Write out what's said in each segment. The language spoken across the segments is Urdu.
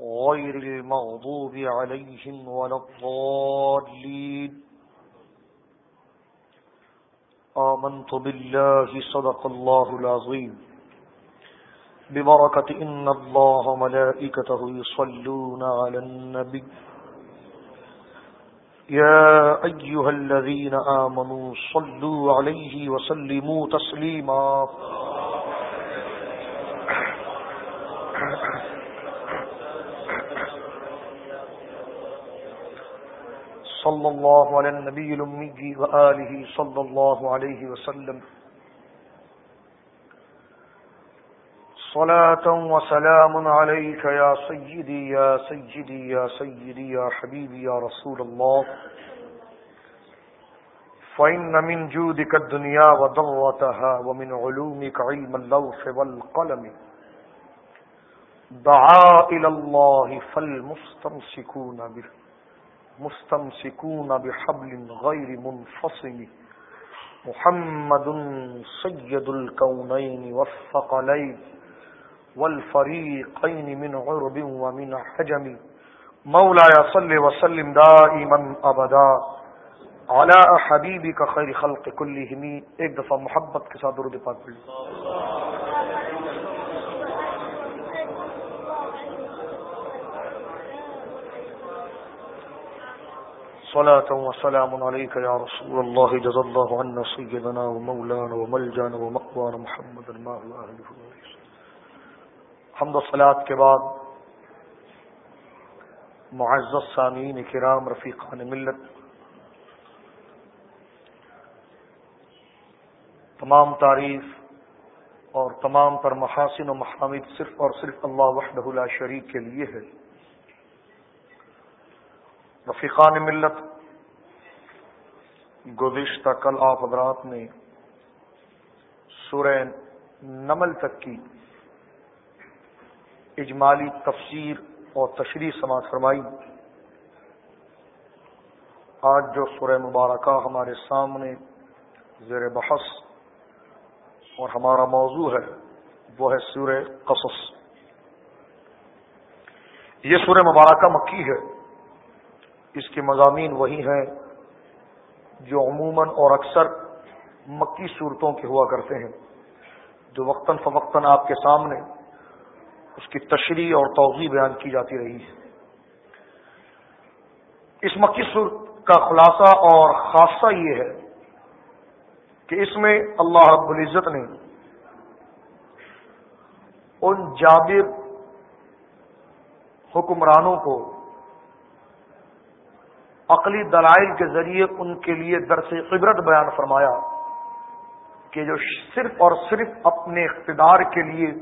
غير المغضوب عليهم ولا الضالين. آمنت بالله صدق الله العظيم. ببركة إن الله ملائكته يصلون على النبي. يا أيها الذين آمنوا صلوا عليه وسلموا تسليما. صلى الله على النبي الأمي وآله صلى الله عليه وسلم. صلاة وسلام عليك يا سيدي يا سيدي يا سيدي، يا حبيبي، يا رسول الله. فإن من جودك الدنيا وضرتها ومن علومك علم اللوح والقلم. دعا إلى الله فالمستمسكون به. مستمسكون بحبل غير منفصل محمد سيد الكونين والثقلين والفريقين من عرب ومن حجم. مولا صل وسلم دائما ابدا على حبيبك خير خلق كلهم. ایک دفعہ محبت کے ساتھ درود پاک پڑھ صلاة وسلام عليك يا رسول الله، جزا الله عنا سيدنا ومولانا وملجانا ومقوانا محمد الماء وآله حمد الصلاة کے بعد معزز سامین کرام، رفیقان ملت، تمام تعریف اور تمام پر محاسن و محامد صرف اور صرف اللہ وحدہ لا شریک کے لیے ہے۔ رفیقان ملت۔ گزشتہ کل آپ حضرات نے سورہ نمل تک کی اجمالی تفسیر اور تشریح سماعت فرمائی۔ آج جو سورہ مبارکہ ہمارے سامنے زیر بحث اور ہمارا موضوع ہے، وہ ہے سورہ قصص۔ یہ سورہ مبارکہ مکی ہے۔ اس کے مضامین وہی ہیں جو عموماً اور اکثر مکی صورتوں کے ہوا کرتے ہیں۔ جو وقتاً فوقتاً آپ کے سامنے اس کی تشریح اور توضیع بیان کی جاتی رہی ہے۔ اس مکی صورت کا خلاصہ اور خاصہ یہ ہے کہ اس میں اللہ رب العزت نے ان جابر حکمرانوں کو عقلی دلائل کے ذریعے ان کے لیے درس عبرت بیان فرمایا کہ جو صرف اور صرف اپنے اقتدار کے لیے،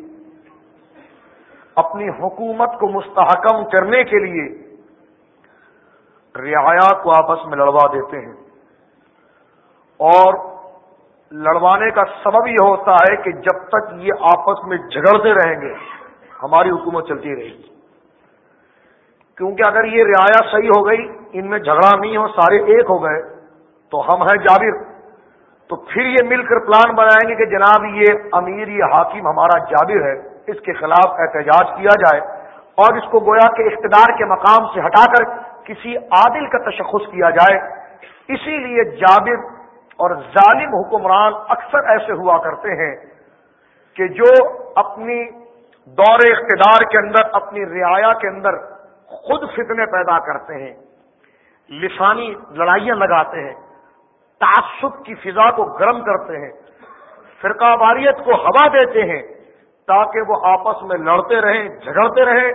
اپنی حکومت کو مستحکم کرنے کے لیے رعایا کو آپس میں لڑوا دیتے ہیں۔ اور لڑوانے کا سبب یہ ہوتا ہے کہ جب تک یہ آپس میں جھگڑتے رہیں گے، ہماری حکومت چلتی رہے گی۔ کیونکہ اگر یہ رعایا صحیح ہو گئی، ان میں جھگڑا نہیں ہو، سارے ایک ہو گئے، تو ہم ہیں جابر۔ تو پھر یہ مل کر پلان بنائیں گے کہ جناب یہ امیر، یہ حاکم ہمارا جابر ہے، اس کے خلاف احتجاج کیا جائے۔ اور اس کو گویا کے اقتدار کے مقام سے ہٹا کر کسی عادل کا تشخص کیا جائے۔ اسی لیے جابر اور ظالم حکمران اکثر ایسے ہوا کرتے ہیں کہ جو اپنی دور اقتدار کے اندر، اپنی رعایا کے اندر خود فتنے پیدا کرتے ہیں، لسانی لڑائیاں لگاتے ہیں، تعصب کی فضا کو گرم کرتے ہیں، فرقہ واریت کو ہوا دیتے ہیں تاکہ وہ آپس میں لڑتے رہیں، جھگڑتے رہیں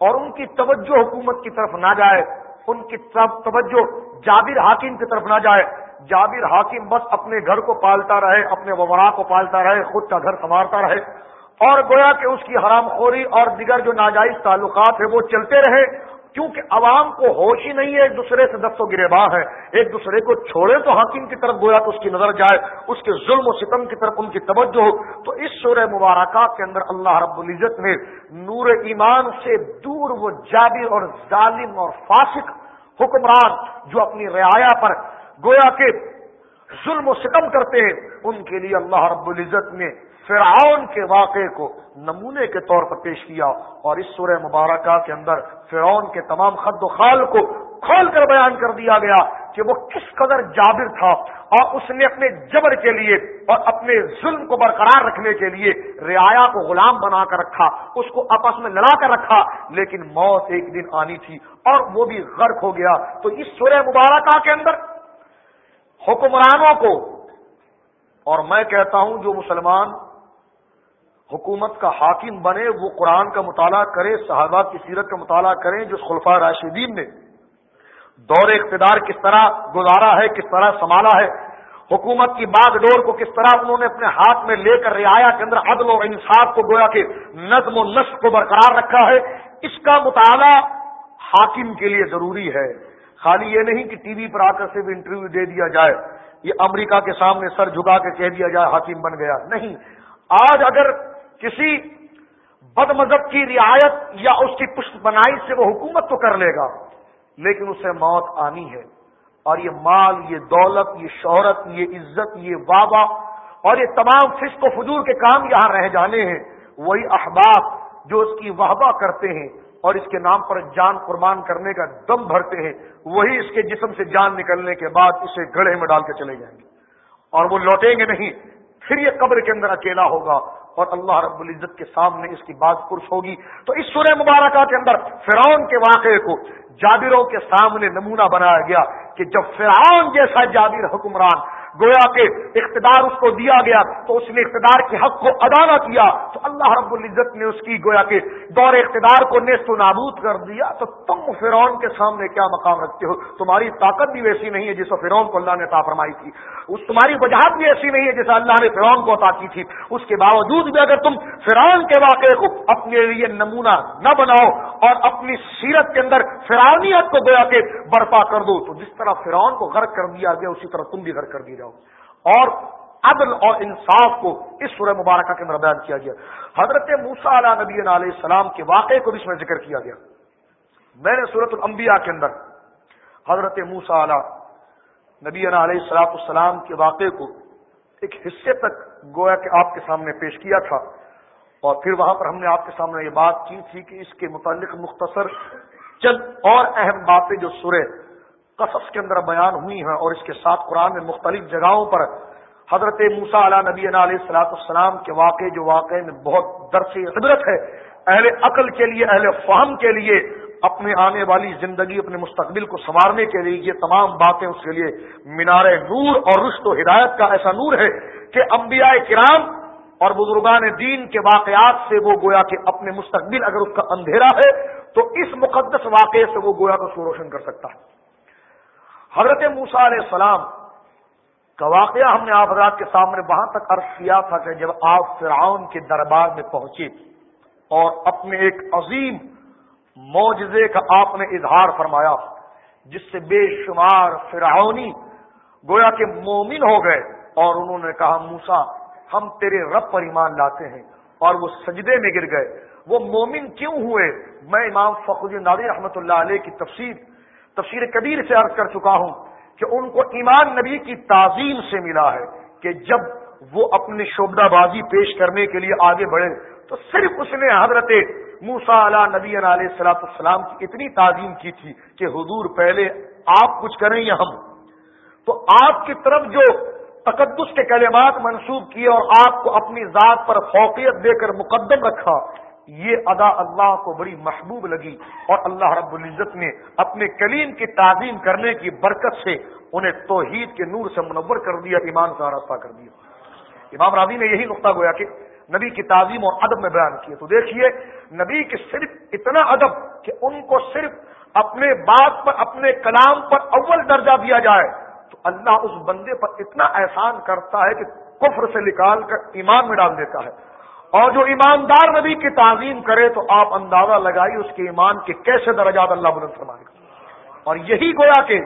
اور ان کی توجہ حکومت کی طرف نہ جائے، ان کی توجہ جابر حاکم کی طرف نہ جائے۔ جابر حاکم بس اپنے گھر کو پالتا رہے، اپنے وبرا کو پالتا رہے، خود کا گھر سنوارتا رہے۔ اور گویا کہ اس کی حرام خوری اور دیگر جو ناجائز تعلقات ہیں وہ چلتے رہے، کیونکہ عوام کو ہوش ہی نہیں ہے، ایک دوسرے سے دست و گرباہ ہے ایک دوسرے کو چھوڑے تو حاکم کی طرف گویا تو اس کی نظر جائے، اس کے ظلم و ستم کی طرف ان کی توجہ ہو۔ تو اس سورہ مبارکہ کے اندر اللہ رب العزت نے نور ایمان سے دور وہ جابر اور ظالم اور فاسق حکمران جو اپنی رعایا پر گویا کے ظلم و ستم کرتے ہیں، ان کے لیے اللہ رب العزت نے فرعون کے واقعے کو نمونے کے طور پر پیش کیا اور اس سورہ مبارکہ کے اندر فرعون کے تمام خد و خال کو کھول کر بیان کر دیا گیا کہ وہ کس قدر جابر تھا اور اس نے اپنے جبر کے لیے اور اپنے ظلم کو برقرار رکھنے کے لیے رعایا کو غلام بنا کر رکھا، اس کو آپس میں لڑا کر رکھا، لیکن موت ایک دن آنی تھی اور وہ بھی غرق ہو گیا۔ تو اس سورہ مبارکہ کے اندر حکمرانوں کو اور میں کہتا ہوں جو مسلمان حکومت کا حاکم بنے، وہ قرآن کا مطالعہ کرے، صحابہ کی سیرت کا مطالعہ کریں جو خلفا راشدین نے دور اقتدار کس طرح گزارا ہے، کس طرح سنبھالا ہے، حکومت کی باغ ڈور کو کس طرح انہوں نے اپنے ہاتھ میں لے کر رعایا کے اندر عدل و انصاف کو گویا کہ نظم و نسق کو برقرار رکھا ہے، اس کا مطالعہ حاکم کے لیے ضروری ہے۔ خالی یہ نہیں کہ ٹی وی پر آ کر صرف انٹرویو دے دیا جائے، یہ امریکہ کے سامنے سر جھکا کے کہہ دیا جائے حاکم بن گیا۔ نہیں، آج اگر کسی بد مذہب کی رعایت یا اس کی پشت بنائی سے وہ حکومت تو کر لے گا، لیکن اسے موت آنی ہے۔ اور یہ مال، یہ دولت، یہ شہرت، یہ عزت، یہ وابا اور یہ تمام فسق و فجور کے کام یہاں رہ جانے ہیں۔ وہی احباب جو اس کی واہبہ کرتے ہیں اور اس کے نام پر جان قربان کرنے کا دم بھرتے ہیں، وہی اس کے جسم سے جان نکلنے کے بعد اسے گڑھے میں ڈال کے چلے جائیں گے۔ اور وہ لوٹیں گے نہیں، پھر یہ قبر کے اندر اکیلا ہوگا۔ اور اللہ رب العزت کے سامنے اس کی بات پرس ہوگی۔ تو اس سورہ مبارکہ کے اندر فرعون کے واقعے کو جابروں کے سامنے نمونہ بنایا گیا کہ جب فرعون جیسا جابر حکمران گویا کہ اقتدار اس کو دیا گیا، تو اس نے اقتدار کے حق کو ادا نہ کیا، تو اللہ رب العزت نے اس کی گویا کہ دور اقتدار کو نیست و نابود کر دیا، تو تم فرعون کے سامنے کیا مقام رکھتے ہو؟ تمہاری طاقت بھی ویسی نہیں ہے جسے فرعون کو اللہ نے عطا فرمائی تھی۔ اس تمہاری وجاہت بھی ایسی نہیں ہے جیسے اللہ نے فرعون کو عطا کی تھی۔ اس کے باوجود بھی اگر تم فرعون کے واقعے کو اپنے لیے نمونہ نہ بناؤ اور اپنی سیرت کے اندر فرعونیت کو گویا کے برپا کر دو، تو جس طرح فرعون کو غرق کر دیا گیا، اسی طرح تم بھی غرق کر دی جاؤ۔ جاؤ اور عدل اور انصاف کو اس سورہ مبارکہ کے اندر بیان کیا گیا۔ حضرت موسا علیہ نبی علیہ السلام کے واقعے کو بھی اس میں ذکر کیا گیا۔ میں نے صورت الانبیاء کے اندر حضرت موسا علیہ نبی علیہ السلاط السلام کے واقعے کو ایک حصے تک گویا کہ آپ کے سامنے پیش کیا تھا۔ اور پھر وہاں پر ہم نے آپ کے سامنے یہ بات کی تھی کہ اس کے متعلق مختصر چند اور اہم باتیں جو سورہ قصص کے اندر بیان ہوئی ہیں اور اس کے ساتھ قرآن میں مختلف جگہوں پر حضرت موسا علیہ نبی علیہ السلاط السلام کے واقعے جو واقعے میں بہت درس عبرت ہے، اہل عقل کے لیے، اہل فہم کے لیے، اپنے آنے والی زندگی، اپنے مستقبل کو سنوارنے کے لیے، یہ تمام باتیں اس کے لیے مینار نور اور رشت و ہدایت کا ایسا نور ہے کہ انبیاء کرام اور بزرگان دین کے واقعات سے وہ گویا کہ اپنے مستقبل اگر اس کا اندھیرا ہے، تو اس مقدس واقعے سے وہ گویا کو روشن کر سکتا ہے۔ حضرت موسا علیہ السلام کا واقعہ ہم نے آپ حضرات کے سامنے وہاں تک عرض کیا تھا کہ جب آپ فرعون کے دربار میں پہنچے اور اپنے ایک عظیم معجزے کا آپ نے اظہار فرمایا، جس سے بے شمار فرعونی گویا کے مومن ہو گئے اور انہوں نے کہا موسا ہم تیرے رب پر ایمان لاتے ہیں اور وہ سجدے میں گر گئے۔ وہ مومن کیوں ہوئے؟ میں امام فخر نادی رحمۃ اللہ علیہ کی تفسیر تفسیر کبیر سے عرض کر چکا ہوں کہ ان کو ایمان نبی کی تعظیم سے ملا ہے کہ جب وہ اپنی شعبہ بازی پیش کرنے کے لیے آگے بڑھے تو صرف اس نے حضرت موسا علیہ نبی علیہ السلاۃ السلام کی اتنی تعظیم کی تھی کہ حضور پہلے آپ کچھ کریں یا ہم۔ تو آپ کی طرف جو تقدس کے کلمات منسوخ کیے اور آپ کو اپنی ذات پر فوقیت دے کر مقدم رکھا یہ ادا اللہ کو بڑی محبوب لگی اور اللہ رب العزت نے اپنے کلیم کی تعظیم کرنے کی برکت سے انہیں توحید کے نور سے منور کر دیا، ایمان کا راستہ کر دیا۔ امام راضی نے یہی نقطہ گویا کہ نبی کی تعظیم اور ادب میں بیان کیے۔ تو دیکھیے، نبی کے صرف اتنا ادب کہ ان کو صرف اپنے بات پر، اپنے کلام پر اول درجہ دیا جائے، تو اللہ اس بندے پر اتنا احسان کرتا ہے کہ کفر سے نکال کر ایمان میں ڈال دیتا ہے۔ اور جو ایماندار نبی کی تعظیم کرے تو آپ اندازہ لگائیے اس کے ایمان کے کیسے درجات اللہ بلند فرمائے گا۔ اور یہی گویا کہ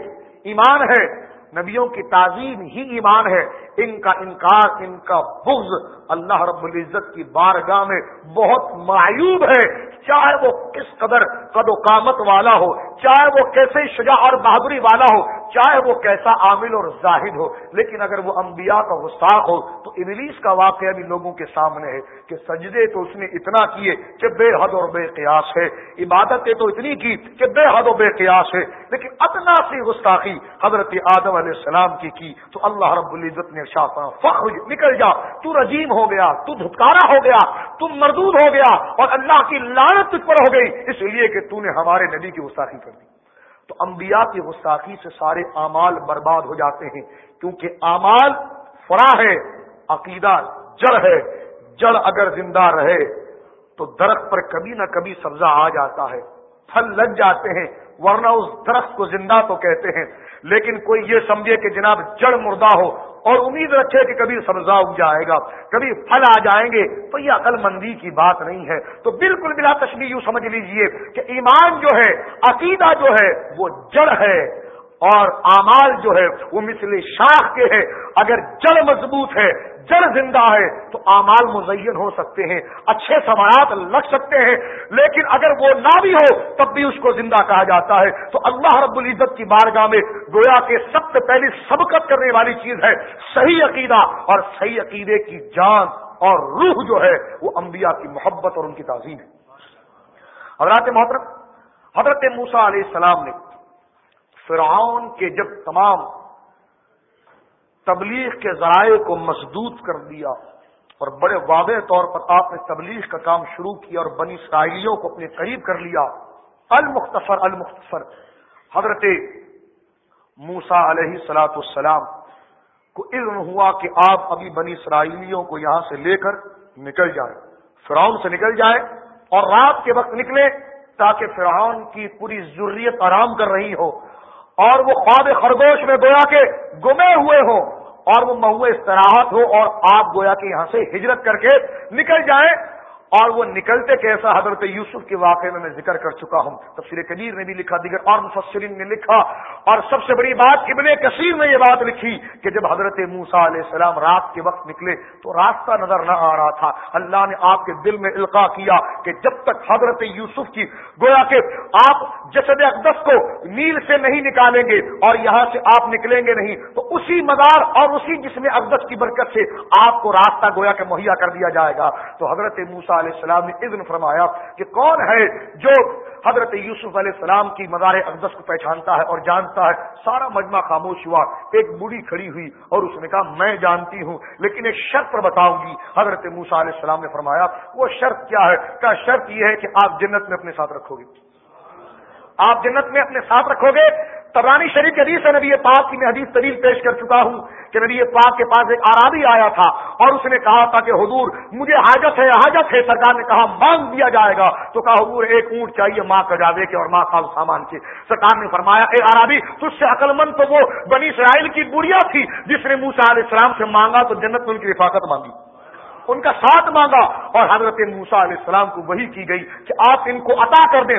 ایمان ہے، نبیوں کی تعظیم ہی ایمان ہے۔ ان کا انکار، ان کا بغض اللہ رب العزت کی بارگاہ میں بہت معیوب ہے۔ چاہے وہ کس قدر قد و قامت والا ہو، چاہے وہ کیسے شجاع اور بہادری والا ہو چاہے وہ کیسا عامل اور زاہد ہو، لیکن اگر وہ انبیاء کا گستاخ ہو، تو ابلیس کا واقعہ بھی لوگوں کے سامنے ہے کہ سجدے تو اس نے اتنا کیے کہ بے حد اور بے قیاس ہے۔ عبادتیں تو اتنی کی کہ بے حد و بے قیاس ہے۔ لیکن اتنا سی گستاخی حضرت آدم علیہ السلام کی کی، تو اللہ رب العزت نے شاہ فخر نکل جا، تو رجیم ہو گیا، تو دھتکارا ہو گیا تم مردود ہو گیا اور اللہ کی لانت پر ہو گئی، اس لیے کہ تو نے ہمارے نبی کی گستاخی کر دی۔ تو انبیاء کی گستاخی سے سارے اعمال برباد ہو جاتے ہیں۔ کیونکہ اعمال فرا ہے، عقیدہ جڑ ہے۔ جڑ اگر زندہ رہے تو درخت پر کبھی نہ کبھی سبزہ آ جاتا ہے۔ پھل لگ جاتے ہیں، ورنہ اس درخت کو زندہ تو کہتے ہیں۔ لیکن کوئی یہ سمجھے کہ جناب جڑ مردہ ہو اور امید رکھے کہ کبھی سبزہ اگ جائے گا، کبھی پھل آ جائیں گے، تو یہ عقل مندی کی بات نہیں ہے۔ تو بالکل بلا تشریح یوں سمجھ لیجیے کہ ایمان جو ہے، عقیدہ جو ہے، وہ جڑ ہے۔ اور امال جو ہے وہ مثل شاخ کے ہے اگر جڑ مضبوط ہے، جڑ زندہ ہے، تو امال مزین ہو سکتے ہیں، اچھے سوالات لگ سکتے ہیں۔ لیکن اگر وہ نہ بھی ہو، تب بھی اس کو زندہ کہا جاتا ہے۔ تو اللہ رب العزت کی بارگاہ میں گویا کے سب سے پہلی سبقت کرنے والی چیز ہے صحیح عقیدہ۔ اور صحیح عقیدے کی جان اور روح جو ہے، وہ انبیاء کی محبت اور ان کی تعظیم ہے۔ حضرات محترم، حضرت موسا علیہ السلام نے فرعون کے جب تمام تبلیغ کے ذرائع کو مسدود کر دیا اور بڑے واضح طور پر آپ نے تبلیغ کا کام شروع کیا اور بنی اسرائیلیوں کو اپنے قریب کر لیا، المختصر المختصر۔ حضرت موسا علیہ سلاۃ السلام کو علم ہوا کہ آپ ابھی بنی اسرائیلیوں کو یہاں سے لے کر نکل جائیں۔ فرعون سے نکل جائے اور رات کے وقت نکلے تاکہ فرعون کی پوری ضروریت آرام کر رہی ہو۔ اور وہ خواب خرگوش میں گویا کے گمے ہوئے ہوں اور وہ مہو استراحت ہو اور آپ گویا کے یہاں سے ہجرت کر کے نکل جائیں اور وہ نکلتے کیسا حضرت یوسف کے واقعے میں میں ذکر کر چکا ہوں۔ تفسیر کبیر نے بھی لکھا، دیگر اور مفسرین نے لکھا۔ اور سب سے بڑی بات، ابن کثیر نے یہ بات لکھی کہ جب حضرت موسا علیہ السلام رات کے وقت نکلے تو راستہ نظر نہ آ رہا تھا۔ اللہ نے آپ کے دل میں القاع کیا کہ جب تک حضرت یوسف کی گویا کہ آپ جسد اقدس کو نیل سے نہیں نکالیں گے اور یہاں سے آپ نکلیں گے نہیں، تو اسی مدار اور اسی جسم اقدس کی برکت سے آپ کو راستہ گویا کے مہیا کر دیا جائے گا۔ تو حضرت موسا علیہ السلام نے اذن فرمایا کہ کون ہے جو حضرت یوسف علیہ السلام کی مزار اقدس کو پہچانتا ہے اور جانتا ہے؟ سارا مجمع خاموش ہوا۔ ایک بوڑھی کھڑی ہوئی اور اس نے کہا، میں جانتی ہوں، لیکن ایک شرط پر بتاؤں گی۔ حضرت موسا علیہ السلام نے فرمایا، وہ شرط کیا ہے؟ کیا شرط یہ ہے کہ آپ جنت میں اپنے ساتھ رکھو گے۔ آپ جنت میں اپنے ساتھ رکھو گے؟ تبرانی شریف کے حدیث ہے، نبی پاک کی میں حدیث طویل پیش کر چکا ہوں کہ نبی پاک کے پاس ایک آرابی آیا تھا اور اس نے کہا تھا کہ حضور، مجھے حاجت ہے حاجت ہے، سرکار نے کہا، مانگ دیا جائے گا۔ تو کہا، حضور، ایک اونٹ چاہیے، ماں کجاوے کے اور ماں کا سامان کے سرکار نے فرمایا، اے آرابی تجھ سے عقل مند تو وہ بنی اسرائیل کی بڑھیا تھی جس نے موسا علیہ السلام سے مانگا تو جنت میں ان کی رفاقت مانگی۔ ان کا ساتھ مانگا اور حضرت موسا علیہ السلام کو وہی کی گئی کہ آپ ان کو عطا کر دیں۔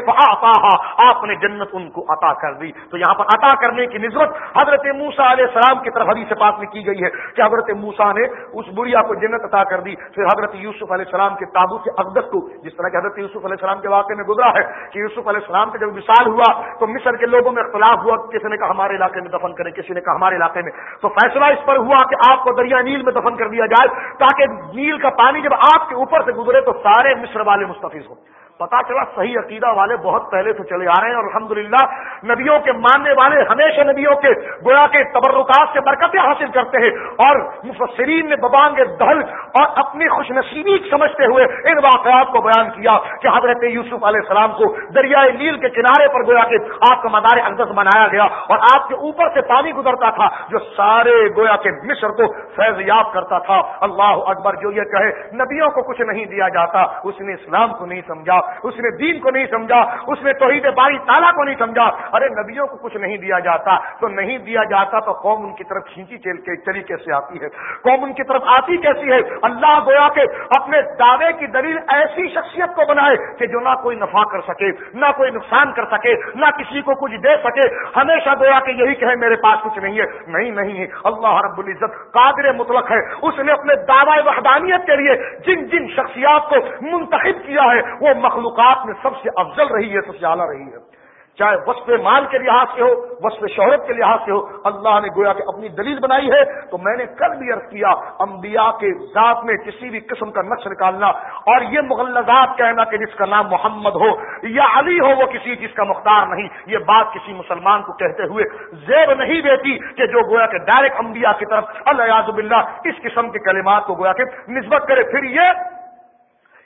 آپ نے جنت ان کو عطا کر دی۔ تو یہاں پر عطا کرنے کی نسبت حضرت موسا علیہ السلام کی طرف حدیث پاس میں کی گئی ہے کہ حضرت موسا نے اس بڑھیا کو جنت عطا کر دی۔ پھر حضرت یوسف علیہ السلام کے تابو کے اقدس کو، جس طرح کہ حضرت یوسف علیہ السلام کے واقعے میں گزرا ہے کہ یوسف علیہ السلام کا جب وشال ہوا تو مصر کے لوگوں میں اختلاف ہوا، کسی نے کہا ہمارے علاقے میں دفن کریں، کسی نے کہا ہمارے علاقے میں۔ تو فیصلہ اس پر ہوا کہ آپ کو دریا نیل میں دفن کر دیا جائے تاکہ نیل کا پانی جب آپ کے اوپر سے گزرے تو سارے مصر والے مستفیض ہو پتا چلا صحیح عقیدہ والے بہت پہلے سے چلے آ رہے ہیں اور الحمدللہ نبیوں کے ماننے والے ہمیشہ نبیوں کے گویا کے تبرکات سے برکتیں حاصل کرتے ہیں اور مفسرین نے ببانگ دہل اور اپنی خوش نصیبی سمجھتے ہوئے ان واقعات کو بیان کیا کہ حضرت یوسف علیہ السلام کو دریائے نیل کے کنارے پر گویا کے آپ کا مدار اقدس بنایا گیا اور آپ کے اوپر سے پانی گزرتا تھا جو سارے گویا کے مصر کو فیض یاب کرتا تھا۔ اللہ اکبر جو یہ کہے، نبیوں کو کچھ نہیں دیا جاتا، اس نے اسلام کو نہیں سمجھا۔ اس نے دین کو نہیں سمجھا، اس نے توحید باری تعالیٰ کو نہیں سمجھا۔ ارے نبیوں کو کچھ نہیں دیا جاتا۔ تو نہیں دیا جاتا تو قوم ان کی طرف کھینچی چل کے چلی کیسے آتی ہے۔ قوم ان کی طرف آتی کیسی ہے؟ اللہ گویا کے اپنے دعوے کی دلیل ایسی شخصیت کو بنائے کہ جو نہ کوئی نفع کر سکے، نہ کوئی نقصان کر سکے، نہ کسی کو کچھ دے سکے۔ ہمیشہ گویا کہ یہی کہے، میرے پاس کچھ نہیں ہے۔ نہیں نہیں اللہ رب العزت قادر مطلق ہے۔ اس نے اپنے دعوی وحدانیت کے لیے جن جن شخصیات کو منتخب کیا ہے، وہ مخلوق مخلوقات میں سب سے افضل رہی ہے سب سے اعلیٰ رہی ہے۔ چاہے وصف مال کے لحاظ سے ہو، وصف شہرت کے لحاظ سے ہو، اللہ نے گویا کہ اپنی دلیل بنائی ہے، تو میں نے کل بھی عرض کیا، انبیاء کے ذات میں کسی بھی قسم کا نقش نکالنا اور یہ مغلزات کہنا کہ جس کا نام محمد ہو، یا علی ہو، وہ کسی چیز کا مختار نہیں۔ یہ بات کسی مسلمان کو کہتے ہوئے زیب نہیں دیتی کہ جو گویا کہ ڈائریکٹ انبیاء کی طرف اللہ باللہ، اس قسم کے کلمات کو گویا کہ نسبت کرے۔ پھر یہ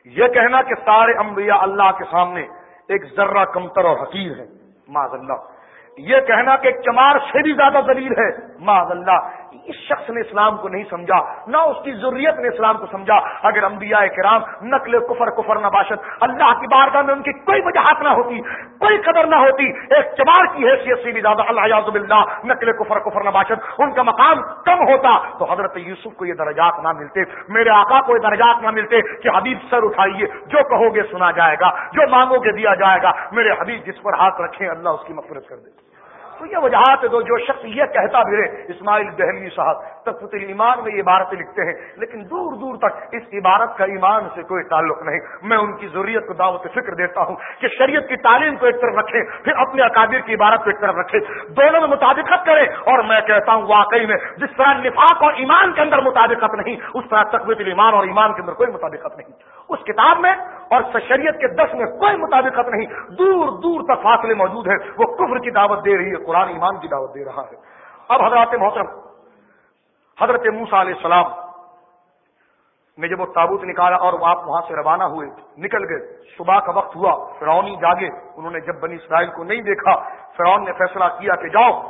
یہ کہنا کہ سارے انبیاء اللہ کے سامنے ایک ذرہ کمتر اور حقیر ہے معذ اللہ. یہ کہنا کہ چمار سے بھی زیادہ دلیل ہے۔ معذ اللہ اس شخص نے اسلام کو نہیں سمجھا، نہ اس کی ضروریت نے اسلام کو سمجھا۔ اگر انبیاء کرام نقل کفر کفر نباشت اللہ کی بارگاہ میں ان کی کوئی وجہات نہ ہوتی، کوئی قدر نہ ہوتی، ایک چمار کی حیثیت سے بھی زیادہ اللہ باللہ، نقل کفر کفر نباشت ان کا مقام کم ہوتا۔ تو حضرت یوسف کو یہ درجات نہ ملتے، میرے آقا کو یہ درجات نہ ملتے کہ حبیب سر اٹھائیے، جو کہو گے سنا جائے گا، جو مانگو گے دیا جائے گا۔ میرے حبیب جس پر ہاتھ رکھیں، اللہ اس کی مفرت کر دے۔ تو یہ وجہات دو جو شخص یہ کہتا بھی اسماعیل دہلی صاحب تفت ایمان میں یہ عبارتیں لکھتے ہیں، لیکن دور دور تک اس عبارت کا ایمان سے کوئی تعلق نہیں۔ میں ان کی ضروریت کو دعوت فکر دیتا ہوں کہ شریعت کی تعلیم کو ایک طرف رکھے پھر اپنے اکادر کی عبارت کو ایک طرف رکھے دونوں میں مطابقت کرے اور میں کہتا ہوں واقعی میں جس طرح نفاق اور ایمان کے اندر مطابقت نہیں، اس طرح تقویت ایمان اور ایمان کے اندر کوئی مطابقت نہیں۔ اس کتاب میں اور شریعت کے دس میں کوئی مطابقت نہیں۔ دور دور تک فاصلے موجود ہیں، وہ کفر کی دعوت دے رہی ہے قرآن ایمان کی دعوت دے رہا ہے۔ اب حضرات محترم، حضرت موسا علیہ السلام نے جب وہ تابوت نکالا اور آپ وہاں سے روانہ ہوئے، نکل گئے، صبح کا وقت ہوا فرونی جاگے، انہوں نے جب بنی اسرائیل کو نہیں دیکھا، فرعون نے فیصلہ کیا کہ جاؤ۔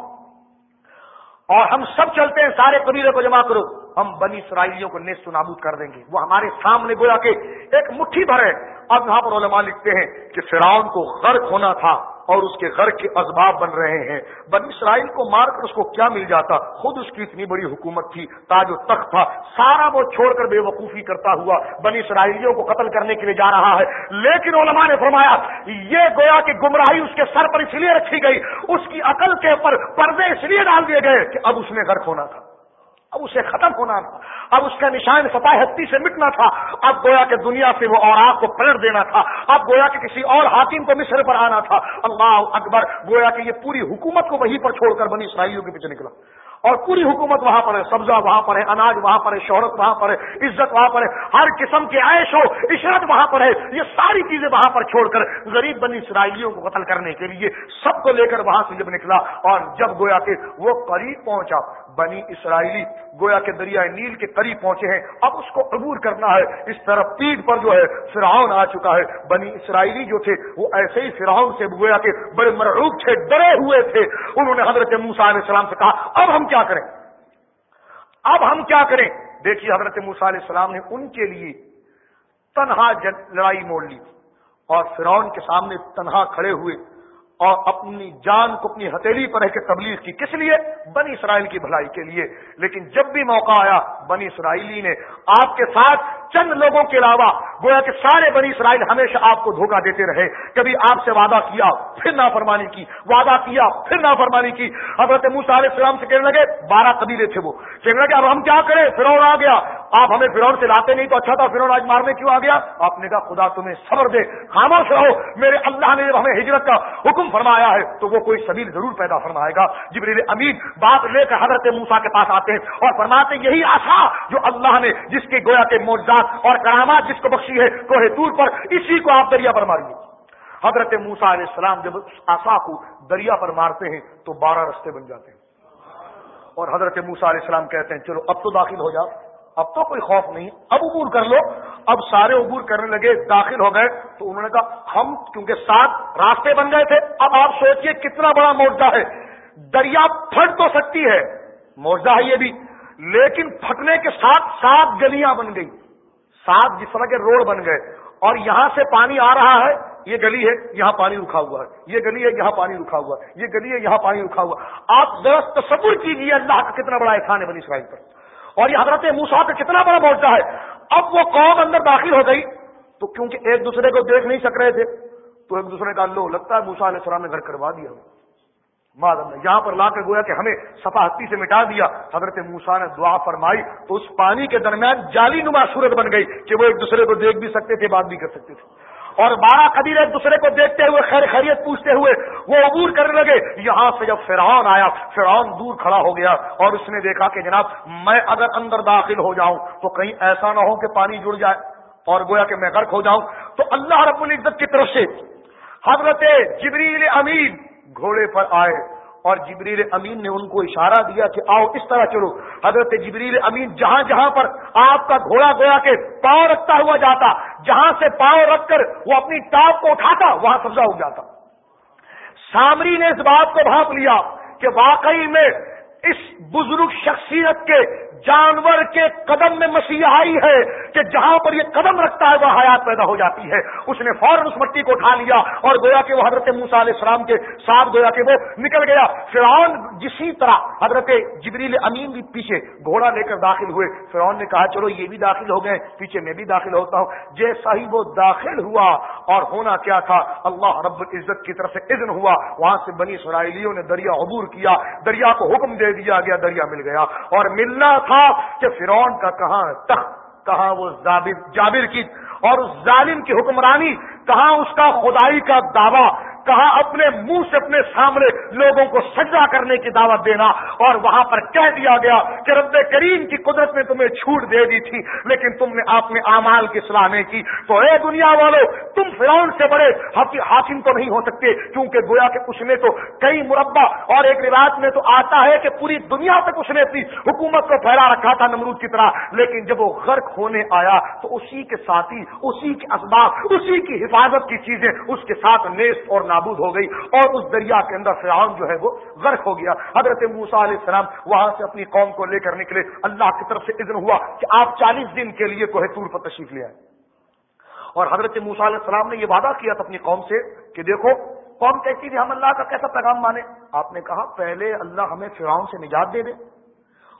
اور ہم سب چلتے ہیں، سارے قبیلے کو جمع کرو۔ ہم بنی اسرائیلیوں کو نیست نابود کر دیں گے۔ وہ ہمارے سامنے گویا کہ ایک مٹھی بھر ہے۔ اب یہاں پر علماء لکھتے ہیں کہ فرعون کو غرق ہونا تھا اور اس کے گھر کے اسباب بن رہے ہیں۔ بنی اسرائیل کو مار کر اس کو کیا مل جاتا؟ خود اس کی اتنی بڑی حکومت تھی، تاج و تخت تھا۔ سارا وہ چھوڑ کر بے وقوفی کرتا ہوا بنی اسرائیلیوں کو قتل کرنے کے لیے جا رہا ہے۔ لیکن علماء نے فرمایا، یہ گویا کہ گمراہی اس کے سر پر اس لیے رکھی گئی، اس کی عقل کے اوپر پردے اس لیے ڈال دیے گئے کہ اب اس میں غرق ہونا تھا۔ اب اسے ختم ہونا تھا۔ اب اس کا نشان فتح ہستی سے مٹنا تھا۔ اب گویا کہ دنیا سے وہ اور آپ کو پلٹ دینا تھا۔ اب گویا کہ کسی اور حاکم کو مصر پر آنا تھا۔ اللہ اکبر، گویا کہ یہ پوری حکومت کو وہیں پر چھوڑ کر بنی اسرائیلوں کے پیچھے نکلا۔ اور پوری حکومت وہاں پر ہے، سبزہ وہاں پر ہے، اناج وہاں پر ہے، شہرت وہاں پر ہے، عزت وہاں پر ہے، ہر قسم کے عائش ہو عشرت وہاں پر ہے، یہ ساری چیزیں وہاں پر چھوڑ کر غریب بنی اسرائیلیوں کو قتل کرنے کے لیے سب کو لے کر وہاں سے جب نکلا اور جب گویا کہ وہ قریب پہنچا، بنی اسرائیلی گویا کے دریائے نیل کے قریب پہنچے ہیں، اب اس کو عبور کرنا ہے، اس طرح پیٹ پر جو ہے فرعون آ چکا ہے، بنی اسرائیلی جو تھے، وہ ایسے ہی فرعون سے گویا کے بڑے مرعوب تھے، ڈرے ہوئے تھے، انہوں نے حضرت موسا علیہ السلام سے کہا، اب ہم کیا کریں؟ اب ہم کیا کریں؟ دیکھیے حضرت موسیٰ علیہ السلام نے ان کے لیے تنہا لڑائی موڑ لی اور فرعون کے سامنے تنہا کھڑے ہوئے۔ اور اپنی جان کو اپنی ہتھیلی پر رہ کے تبلیغ کی کس لیے؟ بنی اسرائیل کی بھلائی کے لیے۔ لیکن جب بھی موقع آیا، بنی اسرائیلی نے آپ کے ساتھ چند لوگوں کے علاوہ، گویا کہ سارے بنی اسرائیل ہمیشہ آپ کو دھوکہ دیتے رہے۔ کبھی آپ سے وعدہ کیا، پھر نافرمانی کی۔ وعدہ کیا، پھر نافرمانی کی۔ حضرت موسا علیہ السلام سے کہنے لگے، بارہ قبیلے تھے وہ۔ کہنے لگے، اب ہم کیا کریں؟ فرون آ گیا۔ آپ ہمیں فرون سے لاتے نہیں تو اچھا تھا فرون آج مارنے کیوں آ گیا؟ آپ نے کہا، خدا تمہیں صبر دے، خاموش رہو۔ میرے اللہ نے جب ہمیں ہجرت کا حکم فرمایا ہے، تو وہ کوئی سبیل ضرور پیدا فرمائے گا۔ جبریل امین بات لے کر حضرت موسا کے پاس آتے ہیں اور فرماتے یہی آشا جو اللہ نے جس کے گویا کے موجات اور کرامات جس کو بخشی ہے، کوہ تور پر اسی کو آپ دریا پر ماریے حضرت موسا علیہ السلام جب آسا کو دریا پر مارتے ہیں، تو بارہ رستے بن جاتے ہیں۔ اور حضرت موسا علیہ السلام کہتے ہیں، چلو اب تو داخل ہو جاؤ۔ اب تو کوئی خوف نہیں، اب عبور کر لو۔ اب سارے عبور کرنے لگے، داخل ہو گئے۔ تو انہوں نے کہا، ہم کیونکہ سات راستے بن گئے تھے، اب آپ سوچئے کتنا بڑا موجہ ہے۔ دریا پھٹ تو سکتی ہے موجہ ہے یہ بھی، لیکن پھٹنے کے ساتھ سات گلیاں بن گئی سات جس طرح کے روڈ بن گئے۔ اور یہاں سے پانی آ رہا ہے، یہ گلی ہے، یہاں پانی رکھا ہوا ہے۔ یہ گلی ہے، یہاں پانی رکھا ہوا ہے۔ یہ گلی ہے، یہاں پانی رکھا ہوا آپ درست تصور کیجیے اللہ کا کتنا بڑا احسان ہے بنی اسرائیل پر۔ اور یہ حضرت موسا کا کتنا بڑا موجہ ہے۔ اب وہ قوم اندر داخل ہو گئی تو کیونکہ ایک دوسرے کو دیکھ نہیں سک رہے تھے، تو ایک دوسرے کا لو لگتا ہے موسا علیہ السلام نے گھر کروا دیا۔ یہاں پر لا کر گویا کہ ہمیں سفاہتی سے مٹا دیا۔ حضرت موسا نے دعا فرمائی، تو اس پانی کے درمیان جالی نما صورت بن گئی کہ وہ ایک دوسرے کو دیکھ بھی سکتے تھے، بات بھی کر سکتے تھے۔ اور بارہ قبیل ایک دوسرے کو دیکھتے ہوئے، خیر خیریت پوچھتے ہوئے، وہ عبور کرنے لگے، یہاں سے جب فرعون آیا، فرعون دور کھڑا ہو گیا اور اس نے دیکھا کہ جناب، میں اگر اندر داخل ہو جاؤں تو کہیں ایسا نہ ہو کہ پانی جڑ جائے اور گویا کہ میں غرق ہو جاؤں۔ تو اللہ رب العزت کی طرف سے حضرت جبریل امین گھوڑے پر آئے۔ اور جبریل امین نے ان کو اشارہ دیا کہ آؤ اس طرح چلو۔ حضرت جبریل امین جہاں جہاں پر آپ کا گھوڑا گویا کے پاؤں رکھتا ہوا جاتا، جہاں سے پاؤں رکھ کر وہ اپنی ٹاپ کو اٹھاتا، وہاں سبزہ ہو جاتا۔ سامری نے اس بات کو بھانپ لیا کہ واقعی میں اس بزرگ شخصیت کے جانور کے قدم میں مسیحائی ہے کہ جہاں پر یہ قدم رکھتا ہے وہ حیات پیدا ہو جاتی ہے۔ اس نے فوراً اس مٹی کو اٹھا لیا اور گویا کہ وہ حضرت موسا علیہ السلام کے ساتھ گویا کہ وہ نکل گیا۔ فرعون جسی طرح حضرت جبریل امین بھی پیچھے گھوڑا لے کر داخل ہوئے۔ فرعون نے کہا، چلو یہ بھی داخل ہو گئے، پیچھے میں بھی داخل ہوتا ہوں۔ جیسا ہی وہ داخل ہوا اور ہونا کیا تھا، اللہ رب العزت کی طرف سے اذن ہوا۔ وہاں سے بنی اسرائیلیوں نے دریا عبور کیا۔ دریا کو حکم دے دیا گیا، دریا مل گیا۔ اور ملنا تھا کہ فرون کا کہاں تخت، کہاں وہ جابر کی، اور اس ظالم کی حکمرانی، کہاں اس کا خدائی کا دعویٰ۔ کہا اپنے منہ سے اپنے سامنے لوگوں کو سجا کرنے کی دعوت دینا اور وہاں پر کہہ دیا گیا کہ رب کریم کی قدرت نے تمہیں چھوٹ دے دی تھی، لیکن تم نے آپ نے امال کی صلاح نہیں کی۔ تو اے دنیا والو، تم فرعون سے بڑے حاکم تو نہیں ہو سکتے کیونکہ گویا کہ اس نے تو کئی مربع اور ایک روایت میں تو آتا ہے کہ پوری دنیا تک اس نے اپنی حکومت کو پھیلا رکھا تھا نمرود کی طرح، لیکن جب وہ غرق ہونے آیا تو اسی کے ساتھی، اسی کے اسباب، اسی کی حفاظت کی چیزیں، اس کے ساتھ نیست اور نابود ہو گئی اور اس دریا کے اندر فرعون جو ہے وہ غرق ہو گیا۔ حضرت موسا علیہ السلام وہاں سے اپنی قوم کو لے کر نکلے۔ اللہ کی طرف سے اذن ہوا کہ آپ چالیس دن کے لیے کوہ تور پر تشریف لے آئے اور حضرت موسا علیہ السلام نے یہ وعدہ کیا تھا اپنی قوم سے کہ دیکھو، قوم کہتی تھی ہم اللہ کا کیسا پیغام مانے آپ نے کہا، پہلے اللہ ہمیں فرعون سے نجات دے دے۔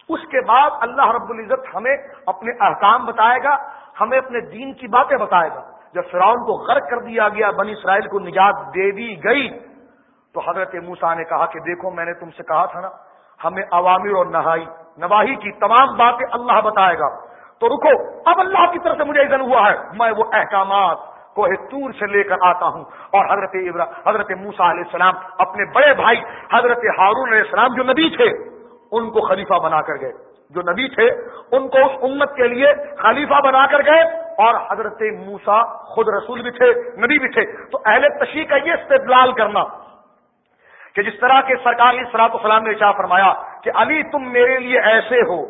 اس کے بعد اللہ رب العزت ہمیں اپنے احکام بتائے گا، ہمیں اپنے دین کی باتیں بتائے گا۔ جب فرعون کو غرق کر دیا گیا، بنی اسرائیل کو نجات دے دی گئی، تو حضرت موسا نے کہا کہ دیکھو، میں نے تم سے کہا تھا نا، ہمیں عوامر اور نہائی، نواحی کی تمام باتیں اللہ بتائے گا۔ تو رکو، اب اللہ کی طرف سے مجھے اذن ہوا ہے، میں وہ احکامات کو تور سے لے کر آتا ہوں۔ اور حضرت حضرت موسا علیہ السلام اپنے بڑے بھائی حضرت ہارون علیہ السلام جو نبی تھے، ان کو خلیفہ بنا کر گئے۔ جو نبی تھے، ان کو اس امت کے لیے خلیفہ بنا کر گئے اور حضرت موسا خود رسول بھی تھے، نبی بھی تھے۔ تو اہل تشریح کا یہ استدلال کرنا کہ جس طرح کے سرکار سرکاری سراط السلام نے چاہ فرمایا کہ علی تم میرے لیے ایسے ہو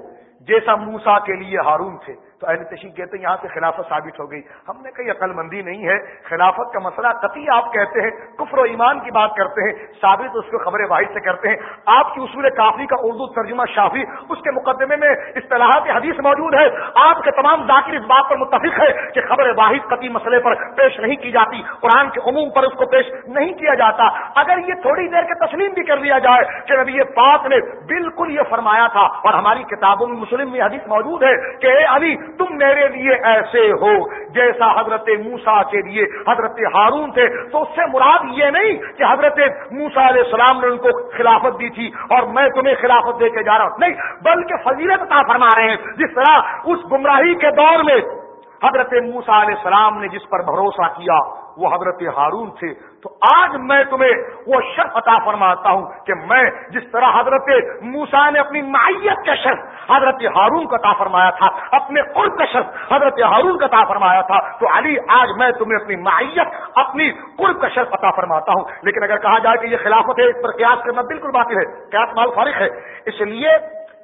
جیسا موسا کے لیے ہارون تھے۔ تو اہل تشریح کہتے ہیں، یہاں سے خلافت ثابت ہو گئی۔ ہم نے کہیں عقل مندی نہیں ہے۔ خلافت کا مسئلہ قطعی آپ کہتے ہیں، کفر و ایمان کی بات کرتے ہیں۔ ثابت اس کو خبر واحد سے کرتے ہیں۔ آپ کی اصول کافی کا اردو ترجمہ شافی، اس کے مقدمے میں اصطلاحات حدیث موجود ہے آپ کے تمام ذاکر اس بات پر متفق ہے کہ خبر واحد قطعی مسئلے پر پیش نہیں کی جاتی۔ قرآن کے عموم پر اس کو پیش نہیں کیا جاتا۔ اگر یہ تھوڑی دیر کے تسلیم بھی کر لیا جائے کہ نبی پاک نے بالکل یہ فرمایا تھا اور ہماری کتابوں میں مسلم میں حدیث موجود ہے کہ اے علی تم میرے لیے ایسے ہو، جیسا حضرت موسا کے لیے حضرت ہارون تھے، تو اس سے مراد یہ نہیں کہ حضرت موسا علیہ السلام نے ان کو خلافت دی تھی اور میں تمہیں خلافت دے کے جا رہا ہوں۔ نہیں، بلکہ فضیلت عطا فرما رہے ہیں۔ جس طرح اس گمراہی کے دور میں حضرت موسا علیہ السلام نے جس پر بھروسہ کیا، وہ حضرت ہارون تھے۔ تو آج میں تمہیں وہ شرف عطا فرماتا ہوں کہ میں جس طرح حضرت موسا نے اپنی معیت کا شرف حضرت ہارون کا عطا فرمایا تھا، اپنے قرب کا شرف حضرت ہارون کا عطا فرمایا تھا، تو علی آج میں تمہیں اپنی معیت، اپنی قرب کا شرف عطا فرماتا ہوں۔ لیکن اگر کہا جائے کہ یہ خلافت ہے، اس پر قیاس کرنا بالکل باطل ہے، قیاس مال فارغ ہے۔ اس لیے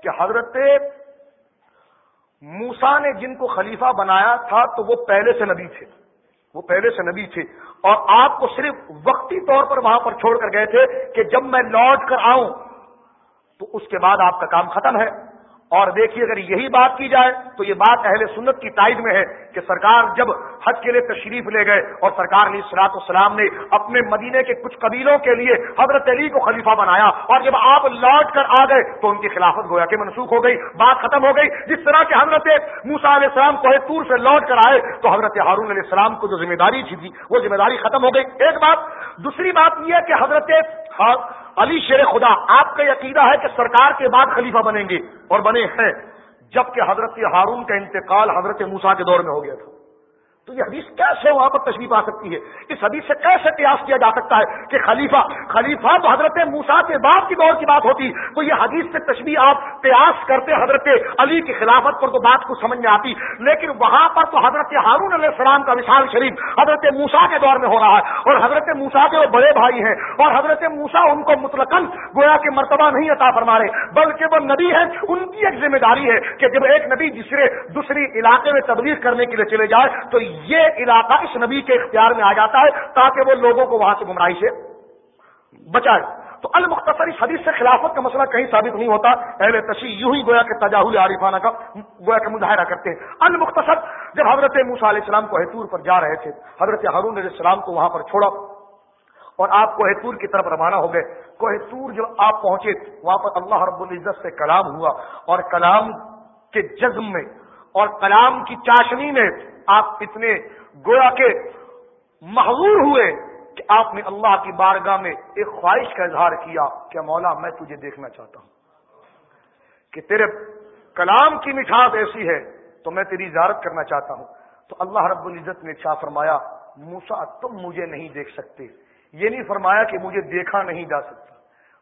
کہ حضرت موسا نے جن کو خلیفہ بنایا تھا تو وہ پہلے سے نبی تھے۔ وہ پہلے سے نبی تھے۔ اور آپ کو صرف وقتی طور پر وہاں پر چھوڑ کر گئے تھے کہ جب میں لوٹ کر آؤں تو اس کے بعد آپ کا کام ختم ہے۔ اور دیکھیے اگر یہی بات کی جائے تو یہ بات اہل سنت کی تائید میں ہے کہ سرکار جب حج کے لیے تشریف لے گئے اور سرکار علیہ سلاط السلام نے اپنے مدینے کے کچھ قبیلوں کے لیے حضرت علی کو خلیفہ بنایا اور جب آپ لوٹ کر آ گئے تو ان کی خلافت گویا کہ منسوخ ہو گئی، بات ختم ہو گئی۔ جس طرح کے حضرت موسا علیہ السلام کوہ تور سے لوٹ کر آئے تو حضرت ہارون علیہ السلام کو جو ذمہ داری تھی، وہ ذمہ داری ختم ہو گئی۔ ایک بات، دوسری بات یہ ہے کہ حضرت علی شیر خدا، آپ کا عقیدہ ہے کہ سرکار کے بعد خلیفہ بنیں گے اور بنے ہیں، جبکہ حضرت ہارون کا انتقال حضرت موسا کے دور میں ہو گیا تھا۔ تو یہ حدیث کیسے وہاں پر تشریف آ سکتی ہے؟ اس حدیث سے کیسے قیاس کیا جا سکتا ہے کہ خلیفہ خلیفہ تو حضرت موسا کے بعد کی دور کی بات ہوتی، تو یہ حدیث سے تشریح آپ قیاس کرتے حضرت علی کی خلافت پر تو بات کو سمجھ میں آتی، لیکن وہاں پر تو حضرت ہارون علیہ السلام کا وشال شریف حضرت موسا کے دور میں ہو رہا ہے اور حضرت موسا کے وہ بڑے بھائی ہیں اور حضرت موسا ان کو مطلق گویا کے مرتبہ نہیں عطا فرما رہے، بلکہ وہ نبی ہے ان کی ایک ذمہ داری ہے کہ جب ایک نبی دوسرے دوسری علاقے میں تبلیغ کرنے کے لیے چلے جائے، تو یہ علاقہ اس نبی کے اختیار میں آ جاتا ہے تاکہ وہ لوگوں کو وہاں سے گمراہی سے بچائے۔ تو المختصر اس حدیث سے خلافت کا مسئلہ کہیں ثابت نہیں ہوتا۔ اہل تشیح یوں ہی گویا کہ تجاہل عارفانہ کا گویا کہ مظاہرہ کرتے ہیں۔ المختصر جب حضرت موسا علیہ السلام کو حتور پر جا رہے تھے، حضرت ہارون علیہ السلام کو وہاں پر چھوڑا اور آپ کو حتور کی طرف روانہ ہو گئے۔ کوہتور جب آپ پہنچے وہاں پر اللہ رب العزت سے کلام ہوا اور کلام کے جزم میں اور کلام کی چاشنی میں آپ اتنے گویا کے محضور ہوئے کہ آپ نے اللہ کی بارگاہ میں ایک خواہش کا اظہار کیا کہ مولا میں تجھے دیکھنا چاہتا ہوں۔ کہ تیرے کلام کی مٹھاس ایسی ہے تو میں تیری اجارت کرنا چاہتا ہوں۔ تو اللہ رب العزت نے کیا فرمایا موسا تم مجھے نہیں دیکھ سکتے۔ یہ نہیں فرمایا کہ مجھے دیکھا نہیں جا سکتا۔